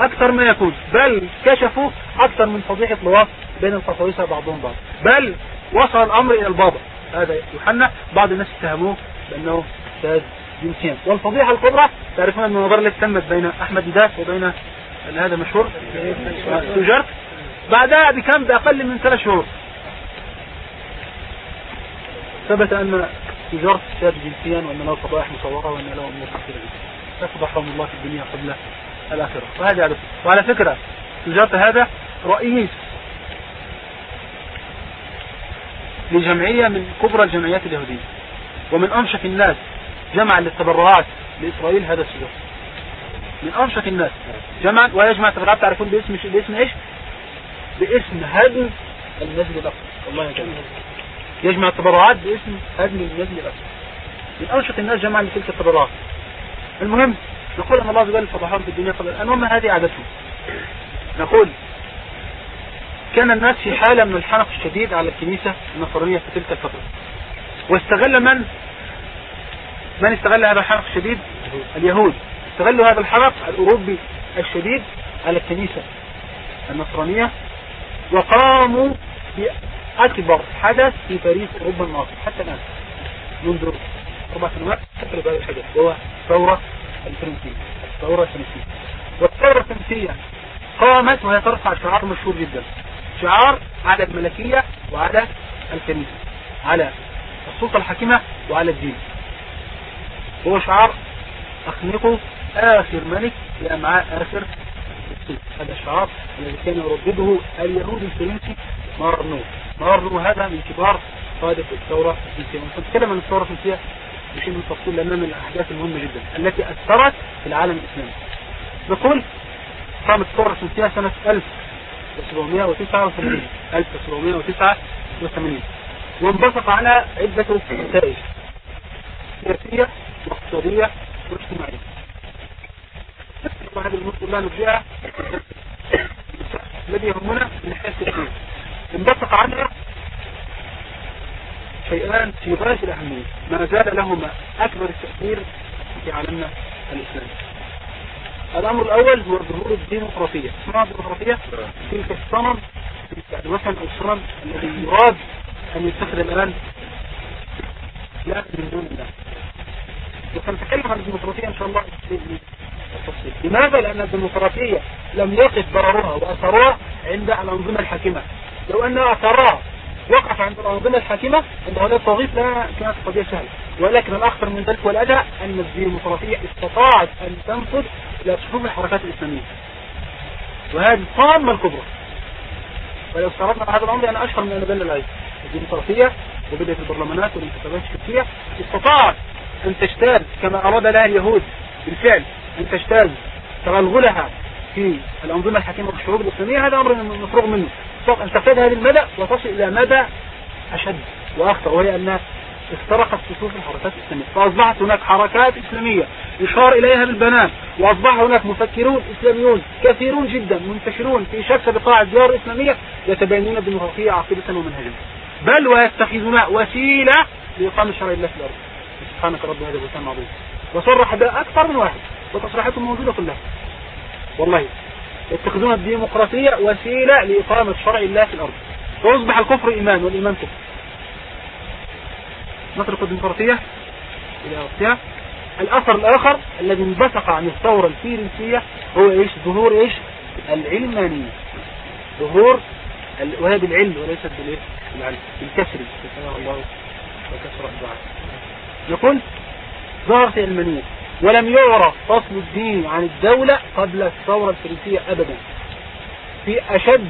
أكثر ما يكون. بل كشفوا أكثر من فضيحة لواط بين القساوسة بعضهم بعض. بل وصل الأمر إلى البابا هذا يوحنا. بعض الناس اتهموه بأنه ساد جنسيا والفضيحة الكبرى تعرفون أن التي تمت بين أحمد داس وبين هذا مشهور سجرت بعدها بكم بأقل من ثلاث شهور. ثبت أن تجارة الشاب جنسيا وأن له فضائح مصورة وأن له أمور كثيرة جدا الله في الدنيا قبل الآخرة وهذه عدد وعلى فكرة تجارة هذا رئيس لجمعية من كبرى الجمعيات اليهودية. ومن أنشط الناس جمع للتبرعات لإسرائيل هذا السجار من أنشط الناس جمع ويجمع التبرعات تعرفون باسم باسم إيش؟ باسم هدم المسجد الأقصى. والله يا جميل يجمع التبرعات باسم هدم المسجد الأقصى. من أنشط الناس جمع لتلك التبرعات. المهم نقول أن الله وجل فضحهم في الدنيا قبل الآن وما هذه عادتهم. نقول كان الناس في حالة من الحنق الشديد على الكنيسة النصرانية في تلك الفترة. واستغل من؟ من استغل هذا الحنق الشديد؟ اليهود. استغلوا هذا الحنق الأوروبي الشديد على الكنيسة النصرانية وقاموا بأكبر حدث في تاريخ أوروبا المعاصر حتى الآن منذ أربع سنوات حتى هذا الحدث وهو ثورة الفرنسية الثورة الفرنسية. والثورة الفرنسية قامت وهي ترفع شعار مشهور جدا. شعار على الملكية وعلى الكنيسة على السلطة الحاكمة وعلى الدين. هو شعار أخنقوا آخر ملك لأمعاء آخر هذا الشعار الذي كان يردده اليهود الفرنسي مارنو. مارنو هذا من كبار قادة الثورة الفرنسية. ونتكلم عن الثورة الفرنسية من التفصيل لأنها من الأحداث المهمة جدا التي أثرت في العالم الإسلامي. نقول قامت الثورة الفرنسية سنة 1789 1789 وانبسط على عدة نتائج. سياسية واقتصادية واجتماعية هذه الأمور كلها نرجعها الذي يهمنا من حيث السياسية انبسط عنها شيئان في غاية الأهمية. ما زال لهما أكبر التأثير في عالمنا الإسلامي. الأمر الأول هو ظهور الديمقراطية. اسمها الديمقراطية؟ تلك الصنم تلك الوثن أو الصنم الذي يراد أن يتخذ الآن لا من دون الله. وسنتكلم عن الديمقراطية إن شاء الله التفصيل لماذا؟ لأن الديمقراطية لم يقف ضررها وأثرها عند الأنظمة الحاكمة. لو أن أثرها وقف عند الأنظمة الحاكمة عند هؤلاء الطواغيت لا كانت قضية سهلة. ولكن الأخطر من ذلك والأدى أن الديمقراطية استطاعت أن تنفذ إلى صفوف الحركات الإسلامية. وهذه الطامة الكبرى. ولو استعرضنا على هذا الأمر أنا أشهر من أن أدل العيش الديمقراطية وبدأت البرلمانات والانتخابات الشخصية استطاعت أن تجتاز كما أراد لها اليهود بالفعل أن تجتاز تغلغلها في الأنظمة الحكيمة والشعوب الإسلامية. هذا أمر مفروغ منه. أن تقتاد هذه المدى وتصل إلى مدى أشد وأخطر وهي أن اخترقت صفوف الحركات الإسلامية. فأصبحت هناك حركات إسلامية يشار إليها بالبنان وأصبح هناك مفكرون إسلاميون كثيرون جدا منتشرون في شتى بقاع الديار الإسلامية يتبينون الديمقراطية عقيدة ومنهجا. بل ويتخذون وسيلة لإقامة شرع الله في الأرض. سبحانك رب هذا البستان عظيم وصرح بها أكثر من واحد وتصريحاتهم موجودة كلها. والله يتخذون الديمقراطية وسيلة لإقامة شرع الله في الأرض. ويصبح الكفر إيمان والإيمان كفر. نترك الديمقراطية إلى وقتها الأثر الآخر الذي انبثق عن الثورة الفرنسية هو إيش؟ ظهور إيش؟ العلمانية. ظهور ال... وهي بالعلم وليست بالإيه؟ بالعلم بالكسر. الله وكسر الدعاء يقول ظهرت العلمانية ولم يعرف فصل الدين عن الدولة قبل الثورة الفرنسية أبدا. في أشد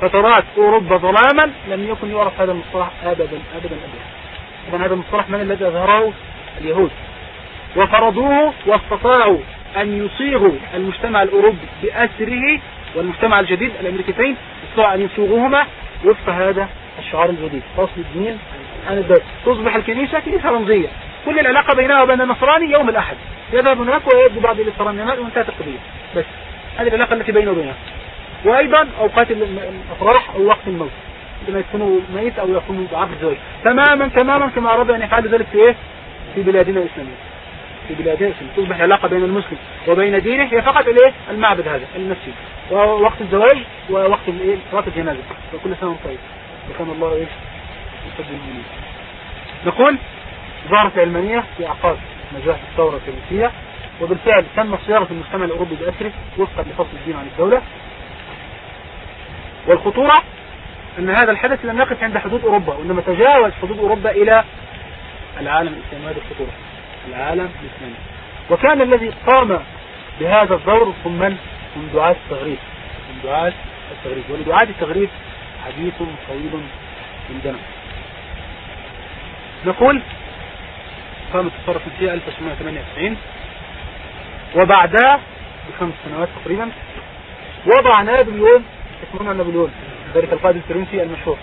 فترات أوروبا ظلاما لم يكن يعرف هذا المصطلح أبدا أبدا أبدا. إذا هذا المصطلح من الذي أظهره اليهود؟ وفرضوه واستطاعوا أن يصيغوا المجتمع الأوروبي بأسره والمجتمع الجديد الأمريكتين استطاعوا أن يصيغوهما وفق هذا الشعار الجديد. فصل الدين عن الدولة. تصبح الكنيسة كنيسة رمزية. كل العلاقة بينها وبين النصراني يوم الأحد. يذهب هناك ويبدو بعض الإسرائيليين وانتهت القضية بس هذه العلاقة التي بينه وبينها. وأيضا أوقات الأفراح أو وقت الموت. لما يكونوا ميت أو يكونوا بعقد زواج تماما تماما كما أراد أن يفعل ذلك في إيه؟ في بلادنا الإسلامية. في بلادنا الإسلامية. تصبح العلاقة بين المسلم وبين دينه هي فقط الإيه؟ المعبد هذا المسجد. ووقت الزواج ووقت الإيه؟ صلاة الجنازة. وكل سنة طيب. وكان الله يحب المؤمنين نقول ظهرت العلمانية في أعقاب نجاح الثورة الفرنسية وبالفعل تم صياغة المجتمع الأوروبي بأسره وفقا لفصل الدين عن الدولة. والخطورة أن هذا الحدث لم يقف عند حدود أوروبا وإنما تجاوز حدود أوروبا إلى العالم الإسلامي. هذه الخطورة. العالم الإسلامي. وكان الذي قام بهذا الدور هم من؟ هم دعاة التغريب. هم دعاة التغريب. ولدعاة التغريب حديث طويل عندنا نقول قامت الثورة في 1998 وبعدها بخمس سنوات تقريبا وضع نابليون اسمه نابليون ذلك القائد الفرنسي المشهور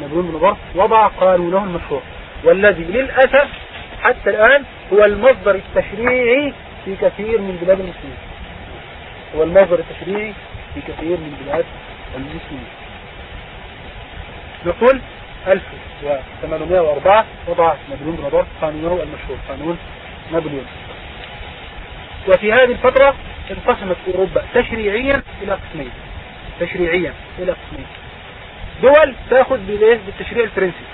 نابليون بونابرت وضع قانونه المشهور والذي للأسف حتى الآن هو المصدر التشريعي في كثير من بلاد المسلمين. هو المصدر التشريعي في كثير من بلاد المسلمين. نقول 1804 وضع نابليون بونابرت قانونه المشهور قانون نابليون وفي هذه الفترة انقسمت أوروبا تشريعيا إلى قسمين. تشريعيا إلى قسمين. دول تأخذ بالتشريع الفرنسي.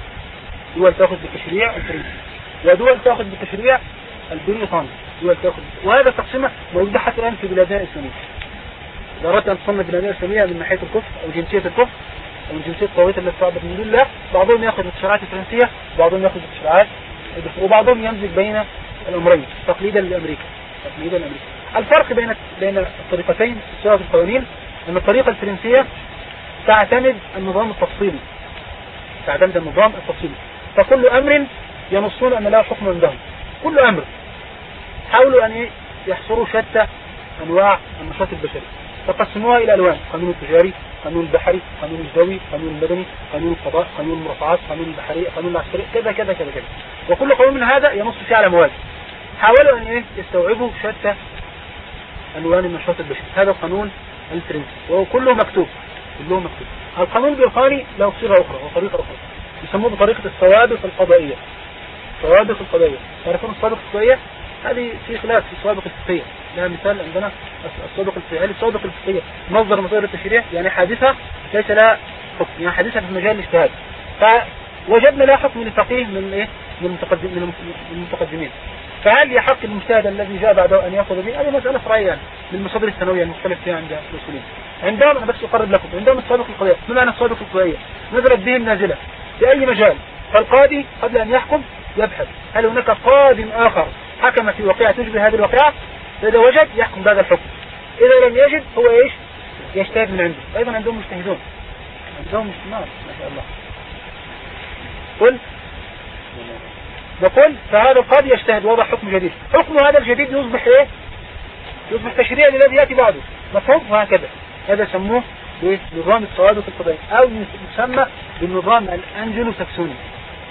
دول تأخذ بالتشريع الفرنسي. ودول تأخذ بالتشريع البريطاني. دول تأخذ وهذا التقسيمة موجودة حتى الآن في بلادنا الإسلامية إذا أردت أن تصنف بلادنا الإسلامية من ناحية الكفر أو جنسية الكفر أو جنسية الطواغيت التي تعبد من دون الله بعضهم يأخذ بالتشريعات الفرنسية بعضهم يأخذ بالتشريعات وبعضهم يمزج بين الأمرين تقليدا لأمريكا تقليدا لأمريكا. الفرق بين بين الطريقتين في صياغة القوانين أن الطريقة الفرنسية تعتمد النظام التفصيلي. تعتمد النظام التفصيلي. فكل أمر ينصون أن له حكم عندهم كل أمر. حاولوا أن يحصروا شتى أنواع النشاط البشري. فقسموها إلى ألوان. قانون التجاري قانون البحري قانون الجوي قانون المدني قانون القضاء قانون المرافعات قانون البحرية قانون العسكري كذا كذا كذا كذا. وكل قانون من هذا ينص فيه على مواد. حاولوا أن يستوعبوا شتى ألوان النشاط البشري. هذا القانون الفرنسي وهو كله مكتوب كله مكتوب. القانون البريطاني له صيغة أخرى وطريقة أخرى. يسموه بطريقة السوابق القضائية. السوابق القضائية. تعرفون السوابق القضائية؟ هذه في خلاف في السوابق الفقهية لها مثال عندنا السوابق الفقهية هذه السوابق الفقهية مصدر مصدر التشريع يعني حادثة ليس لها حكم يعني حادثة في مجال الاجتهاد. فوجدنا لها حكم للفقيه من إيه؟ من المتقدمين. فهل يحق المجتهد الذي جاء بعده أن يأخذ به؟ هذه مسألة فرعية يعني من المصادر الثانوية المختلف فيها عند المسلمين عندهم بس أقرب لكم عندهم السابق القضائية ما معنى السابق القضائية نزلت بهم نازلة في أي مجال؟ فالقاضي قبل أن يحكم يبحث هل هناك قاض آخر حكم في واقعة تشبه هذه الواقعة فإذا وجد يحكم بهذا الحكم. إذا لم يجد هو إيش؟ يجتهد من عنده. أيضا عندهم مجتهدون. عندهم اجتماع ما شاء الله. قل؟ نقول فهذا القاضي يجتهد وضع حكم جديد. حكم هذا الجديد يصبح إيه؟ يصبح تشريع للذي يأتي بعده. مفهوم؟ وهكذا. هذا سموه بنظام الصوابق القضائي أو يسمى بالنظام الانجلو ساكسوني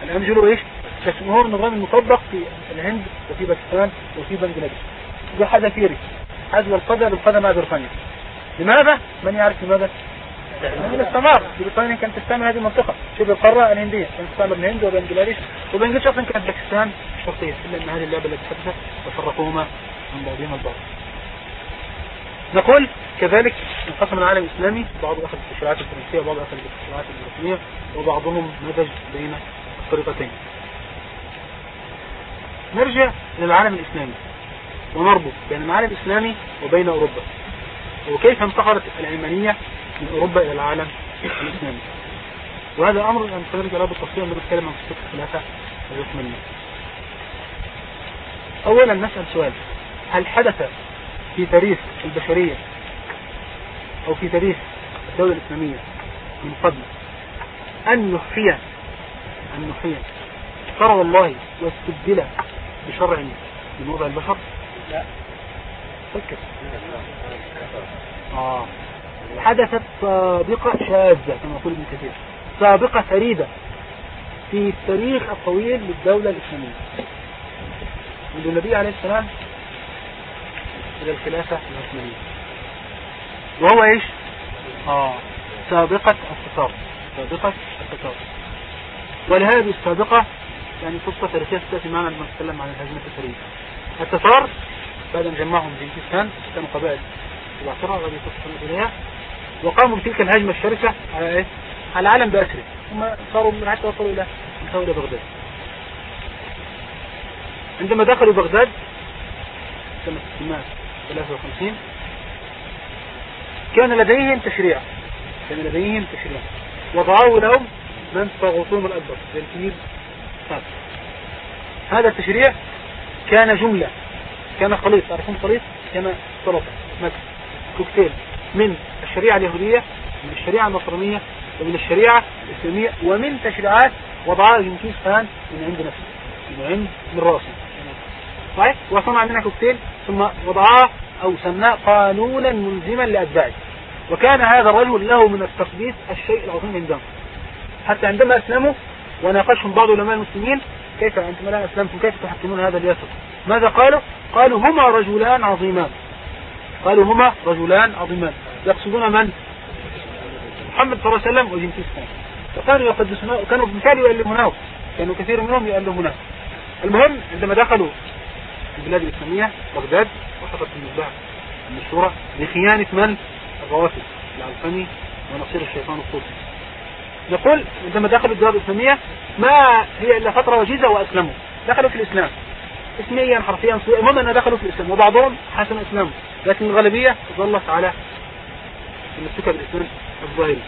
الأنجلو إيش؟ هو النظام المطبق في الهند وفي باكستان وفي بنجلاديش ده حذافيري حذو القدر بالقدر مع بريطانيا لماذا؟ من يعرف لماذا؟ من استمر. بريطانيا كانت تستعمل هذه المنطقة. شبه القارة الهندية. كانت تستعمل الهند وبنجلاديش وبنجلاديش أصلا كانت باكستان شرطية إلا أن هذه اللعبة التي حدثت وفرقوهما من بعضهم البعض. نقول كذلك انقسم العالم الإسلامي بعض أخذ التشريعات الفرنسية وبعض أخذ التشريعات البريطانية وبعضهم مدج بين الطريقتين نرجع للعالم الإسلامي ونربط بين العالم الإسلامي وبين أوروبا. وكيف انتقلت العلمانية من أوروبا إلى العالم الإسلامي. وهذا أمر أن سنرجع له بالتفصيل لما نتكلم عن قصة الخلافة العثمانية أولا نسأل سؤال. هل حدث في تاريخ البشرية أو في تاريخ الدولة الإسلامية من قبل أن نخفي أن نخفي فرض الله واستبدل بشرع من وضع البشر؟ لا. فكر. آه. حدثت سابقة شاذة كما يقول ابن كثير. سابقة فريدة في التاريخ الطويل للدولة الإسلامية. من النبي عليه السلام إلى الخلافة العثمانية. وهو إيش؟ آه. سابقة التتار سابقة التتار ولهذه السابقة يعني قصة تاريخية ستأتي معنا لما نتكلم عن الهزيمة التاريخية التتار بعد أن جمعهم جنكيز خان كانوا قبائل تبعثرها وغادي تصل إليها وقاموا بتلك الهجمة الشرسة على إيه؟ على العالم بأسره. ثم صاروا من حتى وصلوا إلى إلى بغداد. عندما دخلوا بغداد سنة 653 كان لديهم تشريع. كان لديهم تشريع. وضعوا لهم من طاغوتهم الأكبر الكبير. هذا التشريع كان جملة كان خليط تعرفون خليط؟ كان سلطة مثلا كوكتيل من الشريعة اليهودية من الشريعة النصرانية ومن الشريعة الإسلامية ومن تشريعات وضعها جنكيز خان من عند نفسه من عند من رأسه. صحيح؟ وصنع منها كوكتيل ثم وضعها أو سماه قانونا ملزما لأتباعه. وكان هذا الرجل له من التقديس الشيء العظيم عندهم. حتى عندما أسلموا وناقشهم بعض علماء المسلمين كيف أنتم الآن أسلمتم؟ كيف تحكمون هذا الياسر ماذا قالوا؟ قالوا هما رجلان عظيمان. قالوا هما رجلان عظيمان. يقصدون من؟ محمد صلى الله عليه وسلم وجنكيز خان وكانوا يقدسونه وكانوا بالفعل يؤلمونه. كانوا كثير منهم يؤلمونه. المهم عندما دخلوا البلاد الإسلامية بغداد وحفظت المصباح المشهورة لخيانة من؟ الروافد العلقمي ونصير الشيطان الصوفي نقول عندما دخلوا الدول الإسلامية ما هي إلا فترة وجيزة وأسلموا. دخلوا في الإسلام. اسميا حرفيا المهم أن دخلوا في الإسلام وبعضهم حسن إسلام لكن الغالبية ظلت على تمسكها بالإسلام الظاهري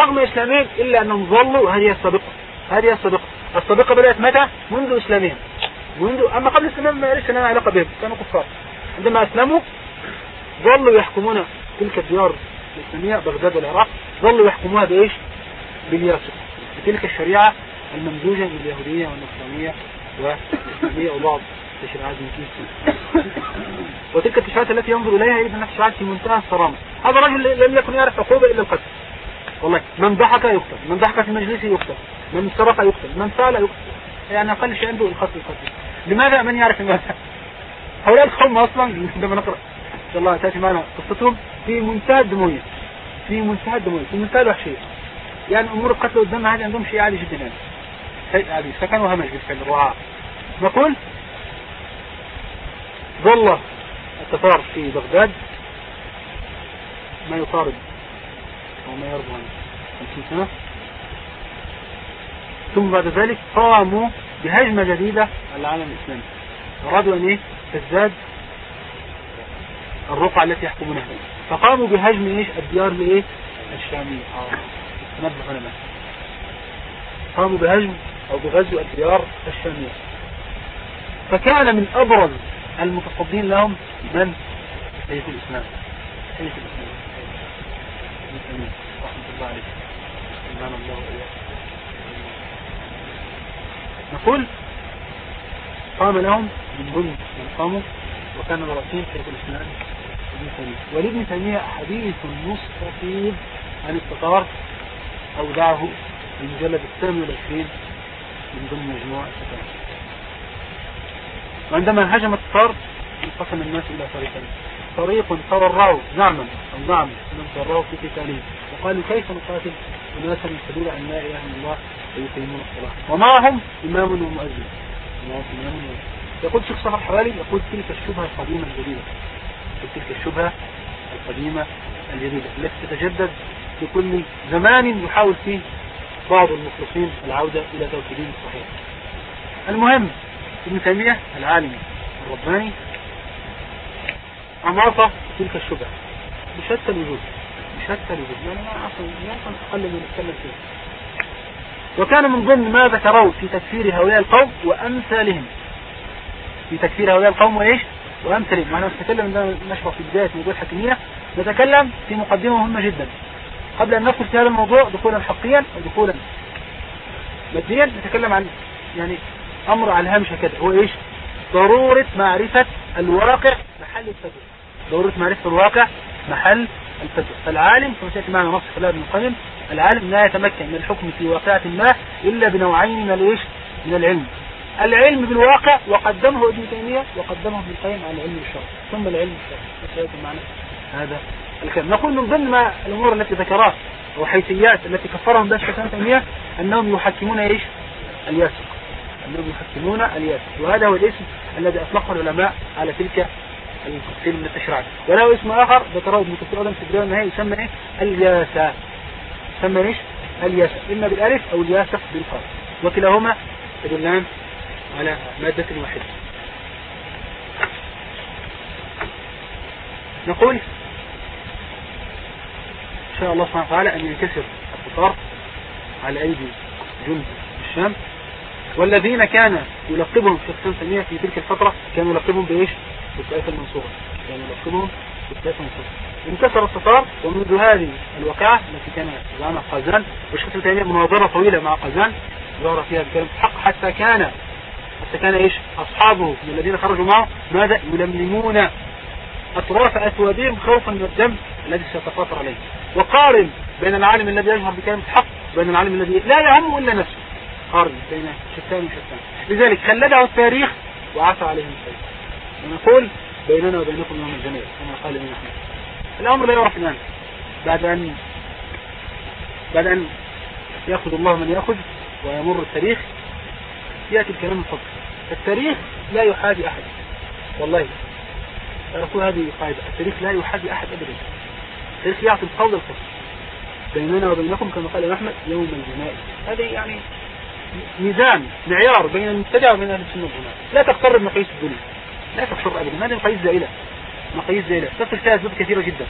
رغم إسلامهم إلا أنهم ظلوا هذه السابقة. هذه السابقة. السابقة بدأت متى؟ منذ إسلامهم. منذ أما قبل الإسلام ما ليس لنا علاقة بهم كانوا كفار. عندما أسلموا ظلوا يحكمون تلك الديار الإسلامية بغداد والعراق. ظلوا يحكموها بإيش؟ بالياسر بتلك الشريعة الممزوجة باليهودية والنصرانية والإسلامية وبعض تشريعات من وتلك التشريعات التي ينظر إليها يجد أنها تشريعات في منتهى الصرامة. هذا رجل لم يكن يعرف عقوبة إلا القتل. والله من ضحك يقتل من ضحك في مجلسه يقتل من سرق يقتل من فعل يقتل. يعني أقل شيء عنده القتل القتل. لماذا من يعرف الماذا هؤلاء القوم أصلا عندما نقرأ إن شاء الله تأتي معنا قصتهم في منتهى الدموية. في منتهى الدموية في منتهى الوحشية. يعني أمور القتل والدم هذه عندهم شيء عالي جدا. يعني سكن وهمج الرعاة نقول ظل التتار في بغداد ما يقارب أو ما يرضى عن 50 سنة. ثم بعد ذلك قاموا بهجمة جديدة على العالم الإسلامي. أرادوا أن إيه؟ تزداد الرقعة التي يحكمونها. فقاموا بهجم إيش؟ الديار لإيه الشامية. نبه علماء قاموا بهجم أو بغزو الديار الشامية فكان من أبرز المتصدين لهم من؟ سيد الإسلام. سيد الإسلام. رحمة الله عليه. الله نقول قام لهم من ضمن من قاموا وكان رأسين شيخ الإسلام. ابن تيمية. ولابن تيمية حديث مستفيد عن التطار أودعه المجلد الثامن والعشرين من ضمن مجموعة الفتاوى وعندما هجم التتار انقسم الناس إلى فريقين فريق تورعوا زعما أو نعم أنهم تورعوا في قتالهم وقالوا كيف نقاتل أناسا يشهدون أن لا إله إلا الله ويقيمون الصلاة؟ ومعهم إمام ومؤذن. إمام ومؤذن. يقول شيخ صفر حوالي يقول تلك الشبهة القديمة الجديدة. تلك الشبهة القديمة الجديدة. التي تتجدد في كل زمان يحاول فيه بعض المخلصين العودة إلى توحيدين الصحيح. المهم ابن تيمية العالم الرباني أماطة تلك الشبهة بشتى الوجود بشتى الوجود يعني ما أصلا ما أصلا أقل من نتكلم فيه وكان من ضمن ما ذكروه في تكفير هؤلاء القوم وأمثالهم. في تكفير هؤلاء القوم وإيش؟ وأمثالهم. وإحنا نتكلم نشرح في بداية موضوع الحكمية نتكلم في مقدمة مهمة جدا. قبل أن ندخل في هذا الموضوع دخولا حقيا أو دخولا ماديا نتكلم عن يعني أمر على الهامش كده هو إيش؟ ضرورة معرفة الواقع محل الفتوى ضرورة معرفة الواقع محل الفتوى فالعالم كما سيأتي معنا نص خلال ابن القيم العالم لا يتمكن من الحكم في واقعة ما إلا بنوعين من الإيش؟ من العلم. العلم بالواقع وقدمه ابن تيمية وقدمه ابن القيم على العلم الشرعي ثم العلم الشرعي معنا. هذا الكلام نقول من ضمن ما الأمور التي ذكرها وحيثيات التي كفرهم بها الشيخ تيمية أنهم يحكمون إيش؟ الياسر أنهم يحكمون الياسر وهذا هو الاسم الذي أطلقه العلماء على تلك التفصيل من التشريعات وله اسم آخر ذكره ابن كثير أيضا في البداية النهاية يسمى إيه الياسا يسمى إيش؟ الياسا إما بالألف أو الياسق بالقاف وكلاهما يدلان على مادة واحدة. نقول شاء الله سبحانه وتعالى أن ينكسر القطار على أيدي جند الشام. والذين كان يلقبهم السنة سمية في تلك الفترة كانوا يلقبهم بإيش؟ بالطائفة المنصورة. كانوا يلقبهم بالطائفة المنصورة. انكسر الستار ومنذ هذه الواقعة التي كان زعمها قازان والشيخ تيمية مناظرة طويلة مع قازان ظهر فيها الكلام حق حتى كان حتى كان إيش؟ أصحابه من الذين خرجوا معه ماذا؟ يلملمون أطراف أثوابهم خوفا من الدم الذي سيتفاطر عليه. وقارن بين العالم الذي يجهر بكلمة حق وبين العالم الذي لا يهم إلا نفسه. قارن بين شتان وشتان. لذلك خلده التاريخ وعفى عليهم السيد ونقول بيننا وبينكم يوم الجميع كما قال إبن أحمد. الأمر لا يعرف الان بعد ان بعد أن يأخذ الله من يأخذ ويمر التاريخ يأتي الكلام الفضل التاريخ لا يحادي أحد. والله أقول هذه قاعدة. التاريخ لا يحادي أحد أبدا. التاريخ يعطي القول الفصل بيننا وبينكم كما قال أحمد يوم الجماء هذا يعني ميزان معيار بين المبتدع وبين أهل السنة والجماعة. لا تقترب مقاييس الدنيا. لا تقترب أبدا. هذه مقاييس زائلة. مقاييس زائلة. تصل فيها أسباب كثيرة جدا.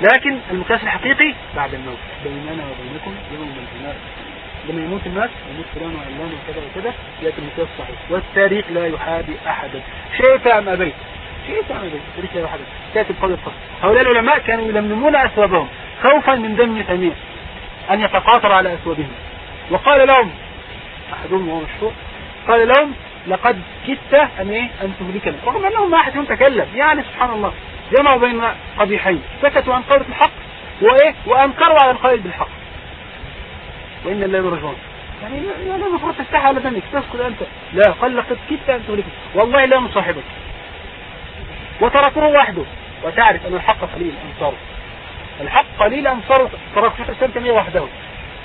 لكن المقياس الحقيقي بعد الموت. بيننا وبينكم يوم الجماء لما يموت الناس يموت فلان وعلان وكذا وكذا يأتي المثال الصحيح والتاريخ لا يحابي أحدا. شئت أم أبيت؟ أبيت التاريخ لا يحابي تأتي القول الفصل. هؤلاء العلماء كانوا يلملمون أثوابهم خوفا من دم ثمين أن يتقاطر على أثوابهم وقال لهم أحدهم وهو مشهور قال لهم لقد كدت أن إيه؟ أن تهلكنا رغم أنهم ما أحد فيهم تكلم. يعني سبحان الله جمعوا بين قبيحين سكتوا عن قولة الحق وإيه؟ وأنكروا على القائل بالحق. وإن الله يرجعون يعني لا المفروض تستحى على ذنك تسكت أنت. لا قال لقد كدت أن تهلكه والله لا مصاحبك وتركوه وحده. وتعرف أن الحق قليل أنصاره الحق قليل أنصاره ترك في الإسلام كمية وحده.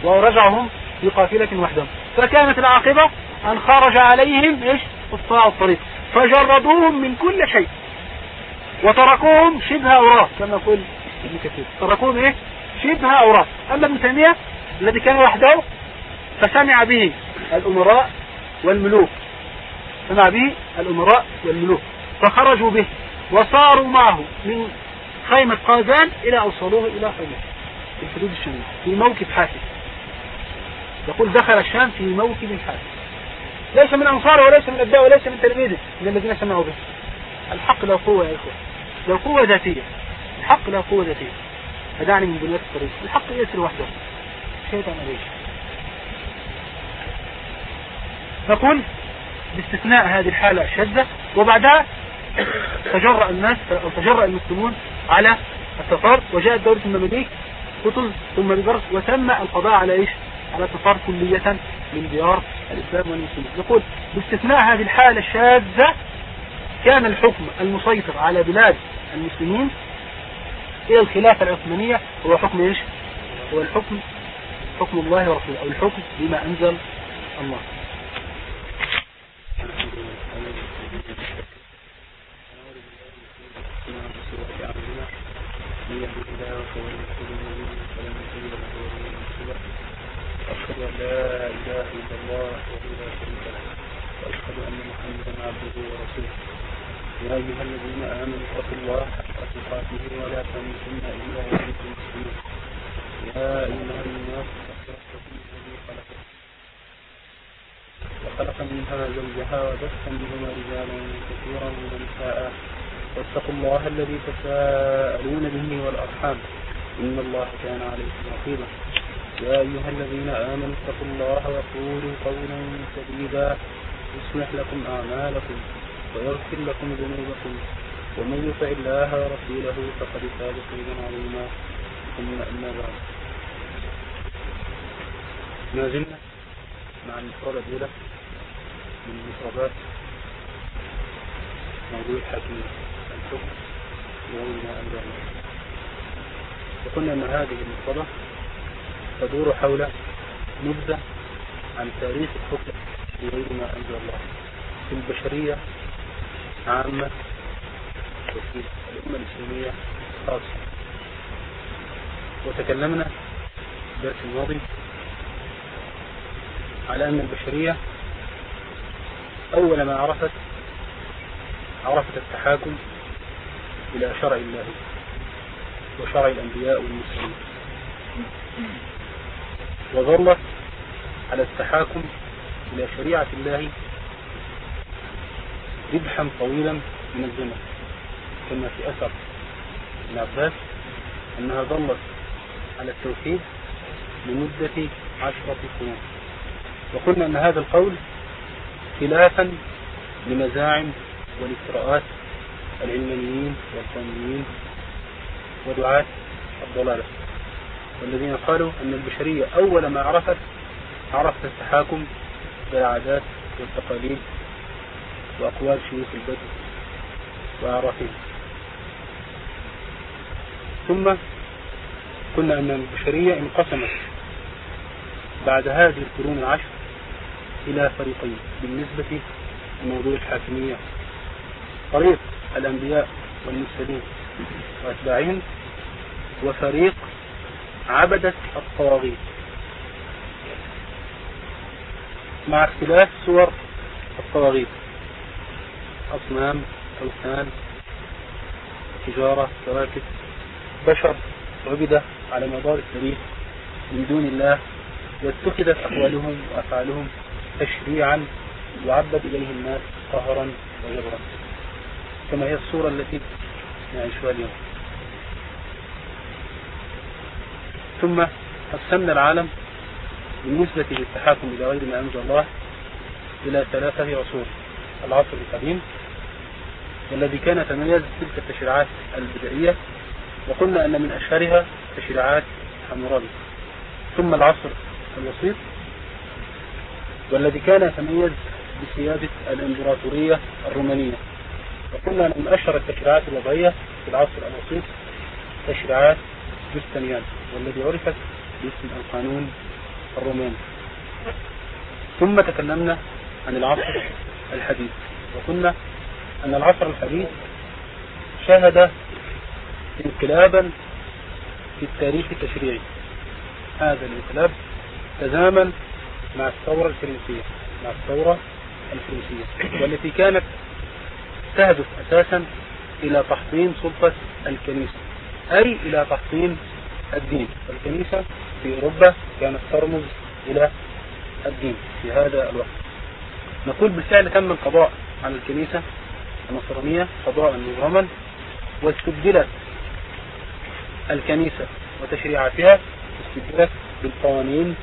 ورجعهم في قافلة وحدهم فكانت العاقبة أن خرج عليهم إيش؟ قطاع الطريق. فجردوهم من كل شيء. وتركوهم شبه أوراق كما يقول ابن كثير. تركوهم إيه؟ شبه أوراق. أما ابن تيمية الذي كان وحده فسمع به الأمراء والملوك. سمع به الأمراء والملوك. فخرجوا به. وصاروا معه من خيمة قازان إلى أوصلوه إلى خيمة. في الحدود الشامية في موكب حافظ يقول دخل الشام في موكب حافظ ليس من أنصاره وليس من أبداء وليس من تلاميذه من الذين سمعوا به. الحق له قوة يا إخوة. له قوة ذاتية. الحق له قوة ذاتية. فدعني من بنيات الطريق الحق يسر وحده. شيطان عليك. نقول باستثناء هذه الحالة الشاذة وبعدها تجرأ الناس أو تجرأ المسلمون على التتار وجاءت دولة المماليك قتل ثم بجرس وتم القضاء على إيش؟ على التتار كلية من ديار الإسلام والمسلمين. نقول باستثناء هذه الحالة الشاذة كان الحكم المسيطر على بلاد المسلمين إلى الخلافة العثمانية هو حكم إيش؟ هو الحكم حكم الله ورسوله أو الحكم بما أنزل الله. أشهد أن لا إله إلا الله وحده لا له وأشهد أن محمدا عبده ورسوله يا أيها الذين آمنوا اتقوا الله حق تقاته ولا تموتن إلا وأنتم مسلمون يا أيها الناس وخلق منها زوجها وبث منهما رجالا كثيرا ونساء واتقوا الله الذي تساءلون به والأرحام. إن الله كان عليكم رقيبا. يا أيها الذين آمنوا اتقوا الله وقولوا قولا سديدا. يصلح لكم أعمالكم ويغفر لكم ذنوبكم. ومن يطع الله ورسوله فقد فاز فوزا عظيما. ثم أما بعد. ما زلنا مع المفردة الأولى من مفردات موضوع حكم وقلنا أن هذه المفردة تدور حول نبذة عن تاريخ الحكم بغير ما أنزل الله في البشرية عامة وفي الأمة الإسلامية خاصة. وتكلمنا في الدرس الماضي على أن البشرية أول ما عرفت عرفت التحاكم إلى شرع الله وشرع الأنبياء والمسلمين وظلت على التحاكم إلى شريعة الله ربحا طويلا من الزمن كما في أثر ابن عباس أنها ظلت على التوحيد لمدة عشرة سنين وقلنا أن هذا القول خلافا لمزاعم والافتراءات العلمانيين والقانونيين ودعاة الضلالة والذين قالوا أن البشرية أول ما عرفت عرفت التحاكم بالعادات والتقاليد وأقوال شيوخ البدو وأعرافهم ثم قلنا أن البشرية انقسمت بعد هذه القرون العشر إلى فريقين بالنسبة لموضوع الحاكمية. طريق الأنبياء والمرسلين وأتباعهم وفريق عبدة الطواغيت مع اختلاف صور الطواغيت أصنام أوثان تجارة كواكب بشر عبدة على مدار التاريخ. من دون الله واتخذت أقوالهم وأفعالهم تشريعا يعبد إليه الناس قهرا وجبرا كما هي الصورة التي نعيشها اليوم. ثم قسمنا العالم بالنسبة للتحاكم إلى غير ما أنزل الله إلى ثلاثة عصور العصر القديم والذي كان تميز تلك التشريعات البدائية وقلنا أن من أشهرها تشريعات حمورابي. ثم العصر الوسيط والذي كان يتميز بسيادة الإمبراطورية الرومانية. أن من أشهر التشريعات الوضعية في العصر الوسيط تشريعات جستنيان والذي عرفت باسم القانون الروماني. ثم تكلمنا عن العصر الحديث. وقلنا أن العصر الحديث شهد انقلابا في التاريخ التشريعي. هذا الانقلاب تزامن مع الثورة الفرنسية مع الثورة الفرنسية والتي كانت تهدف أساسا إلى تحطيم سلطة الكنيسة أي إلى تحطيم الدين. الكنيسة في أوروبا كانت ترمز إلى الدين في هذا الوقت. نقول بالفعل تم القضاء على الكنيسة النصرانية قضاء نظاما واستبدلت الكنيسة وتشريعاتها استبدلت بالقوانين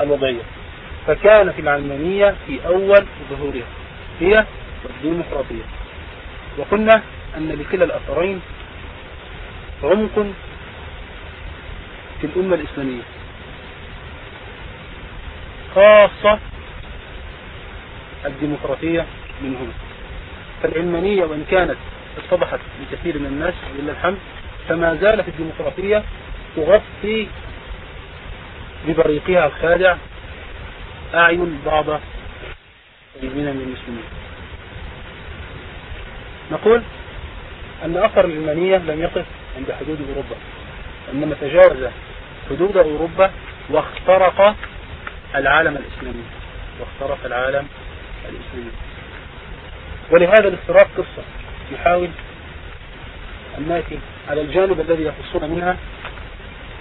الوضعية. فكانت العلمانية في أول ظهورها هي الديمقراطية. وقلنا أن لكلا الأثرين عمق في الأمة الإسلامية. خاصة الديمقراطية منهم. فالعلمانية وإن كانت اتضحت لكثير من الناس لله الحمد فما زالت الديمقراطية تغطي ببريقها الخادع أعين بعض من المسلمين. نقول أن أثر العلمانية لم يقف عند حدود أوروبا إنما تجاوز حدود أوروبا واخترق العالم الإسلامي واخترق العالم الإسلامي. ولهذا الاختراق قصة نحاول أن نأتي على الجانب الذي يخصنا منها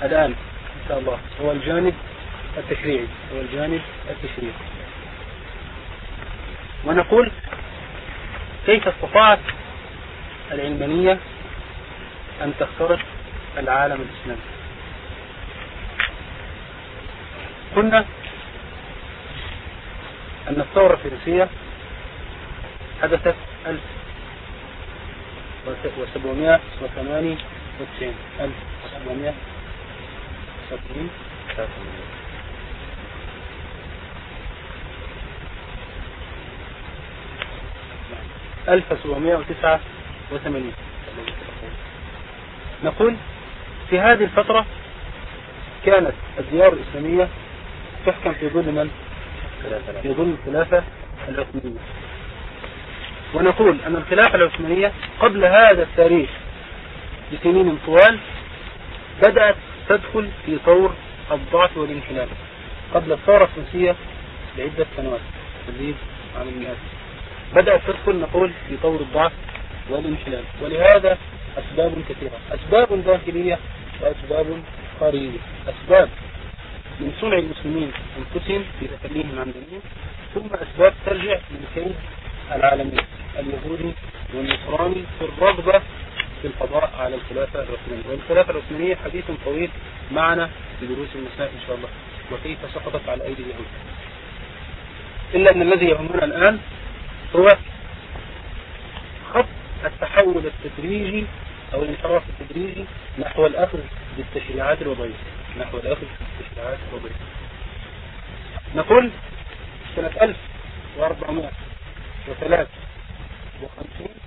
الآن إن شاء الله هو الجانب التشريعي هو الجانب التشريعي. ونقول كيف استطاعت العلمانية أن تخترق العالم الإسلامي. قلنا أن الثورة الفرنسية حدثت 1798 1798 1789 نقول في هذه الفترة كانت الديار الإسلامية تحكم في ظل من؟ في ظل الخلافة العثمانية. ونقول أن الخلافة العثمانية قبل هذا التاريخ بسنين طوال بدأت تدخل في طور الضعف والانحلال. قبل الثورة الفرنسية بعدة سنوات. تزيد عن بدأت تدخل نقول في طور الضعف والانحلال. ولهذا أسباب كثيرة. أسباب داخلية وأسباب خارجية. أسباب من صنع المسلمين أنفسهم في تخليهم عن دينهم ثم أسباب ترجع من كيد العالمي اليهودي والنصراني في الرغبة في القضاء على الخلافة العثمانية والخلافة العثمانية حديث طويل معنا في دروس المساء إن شاء الله. وكيف سقطت على أيدي اليهود؟ إلا أن الذي يهمنا الآن هو التحول التدريجي أو الانحراف التدريجي نحو الأخذ بالتشريعات الوضعية. نحو الأخذ بالتشريعات الوضعية. نقول سنة 1453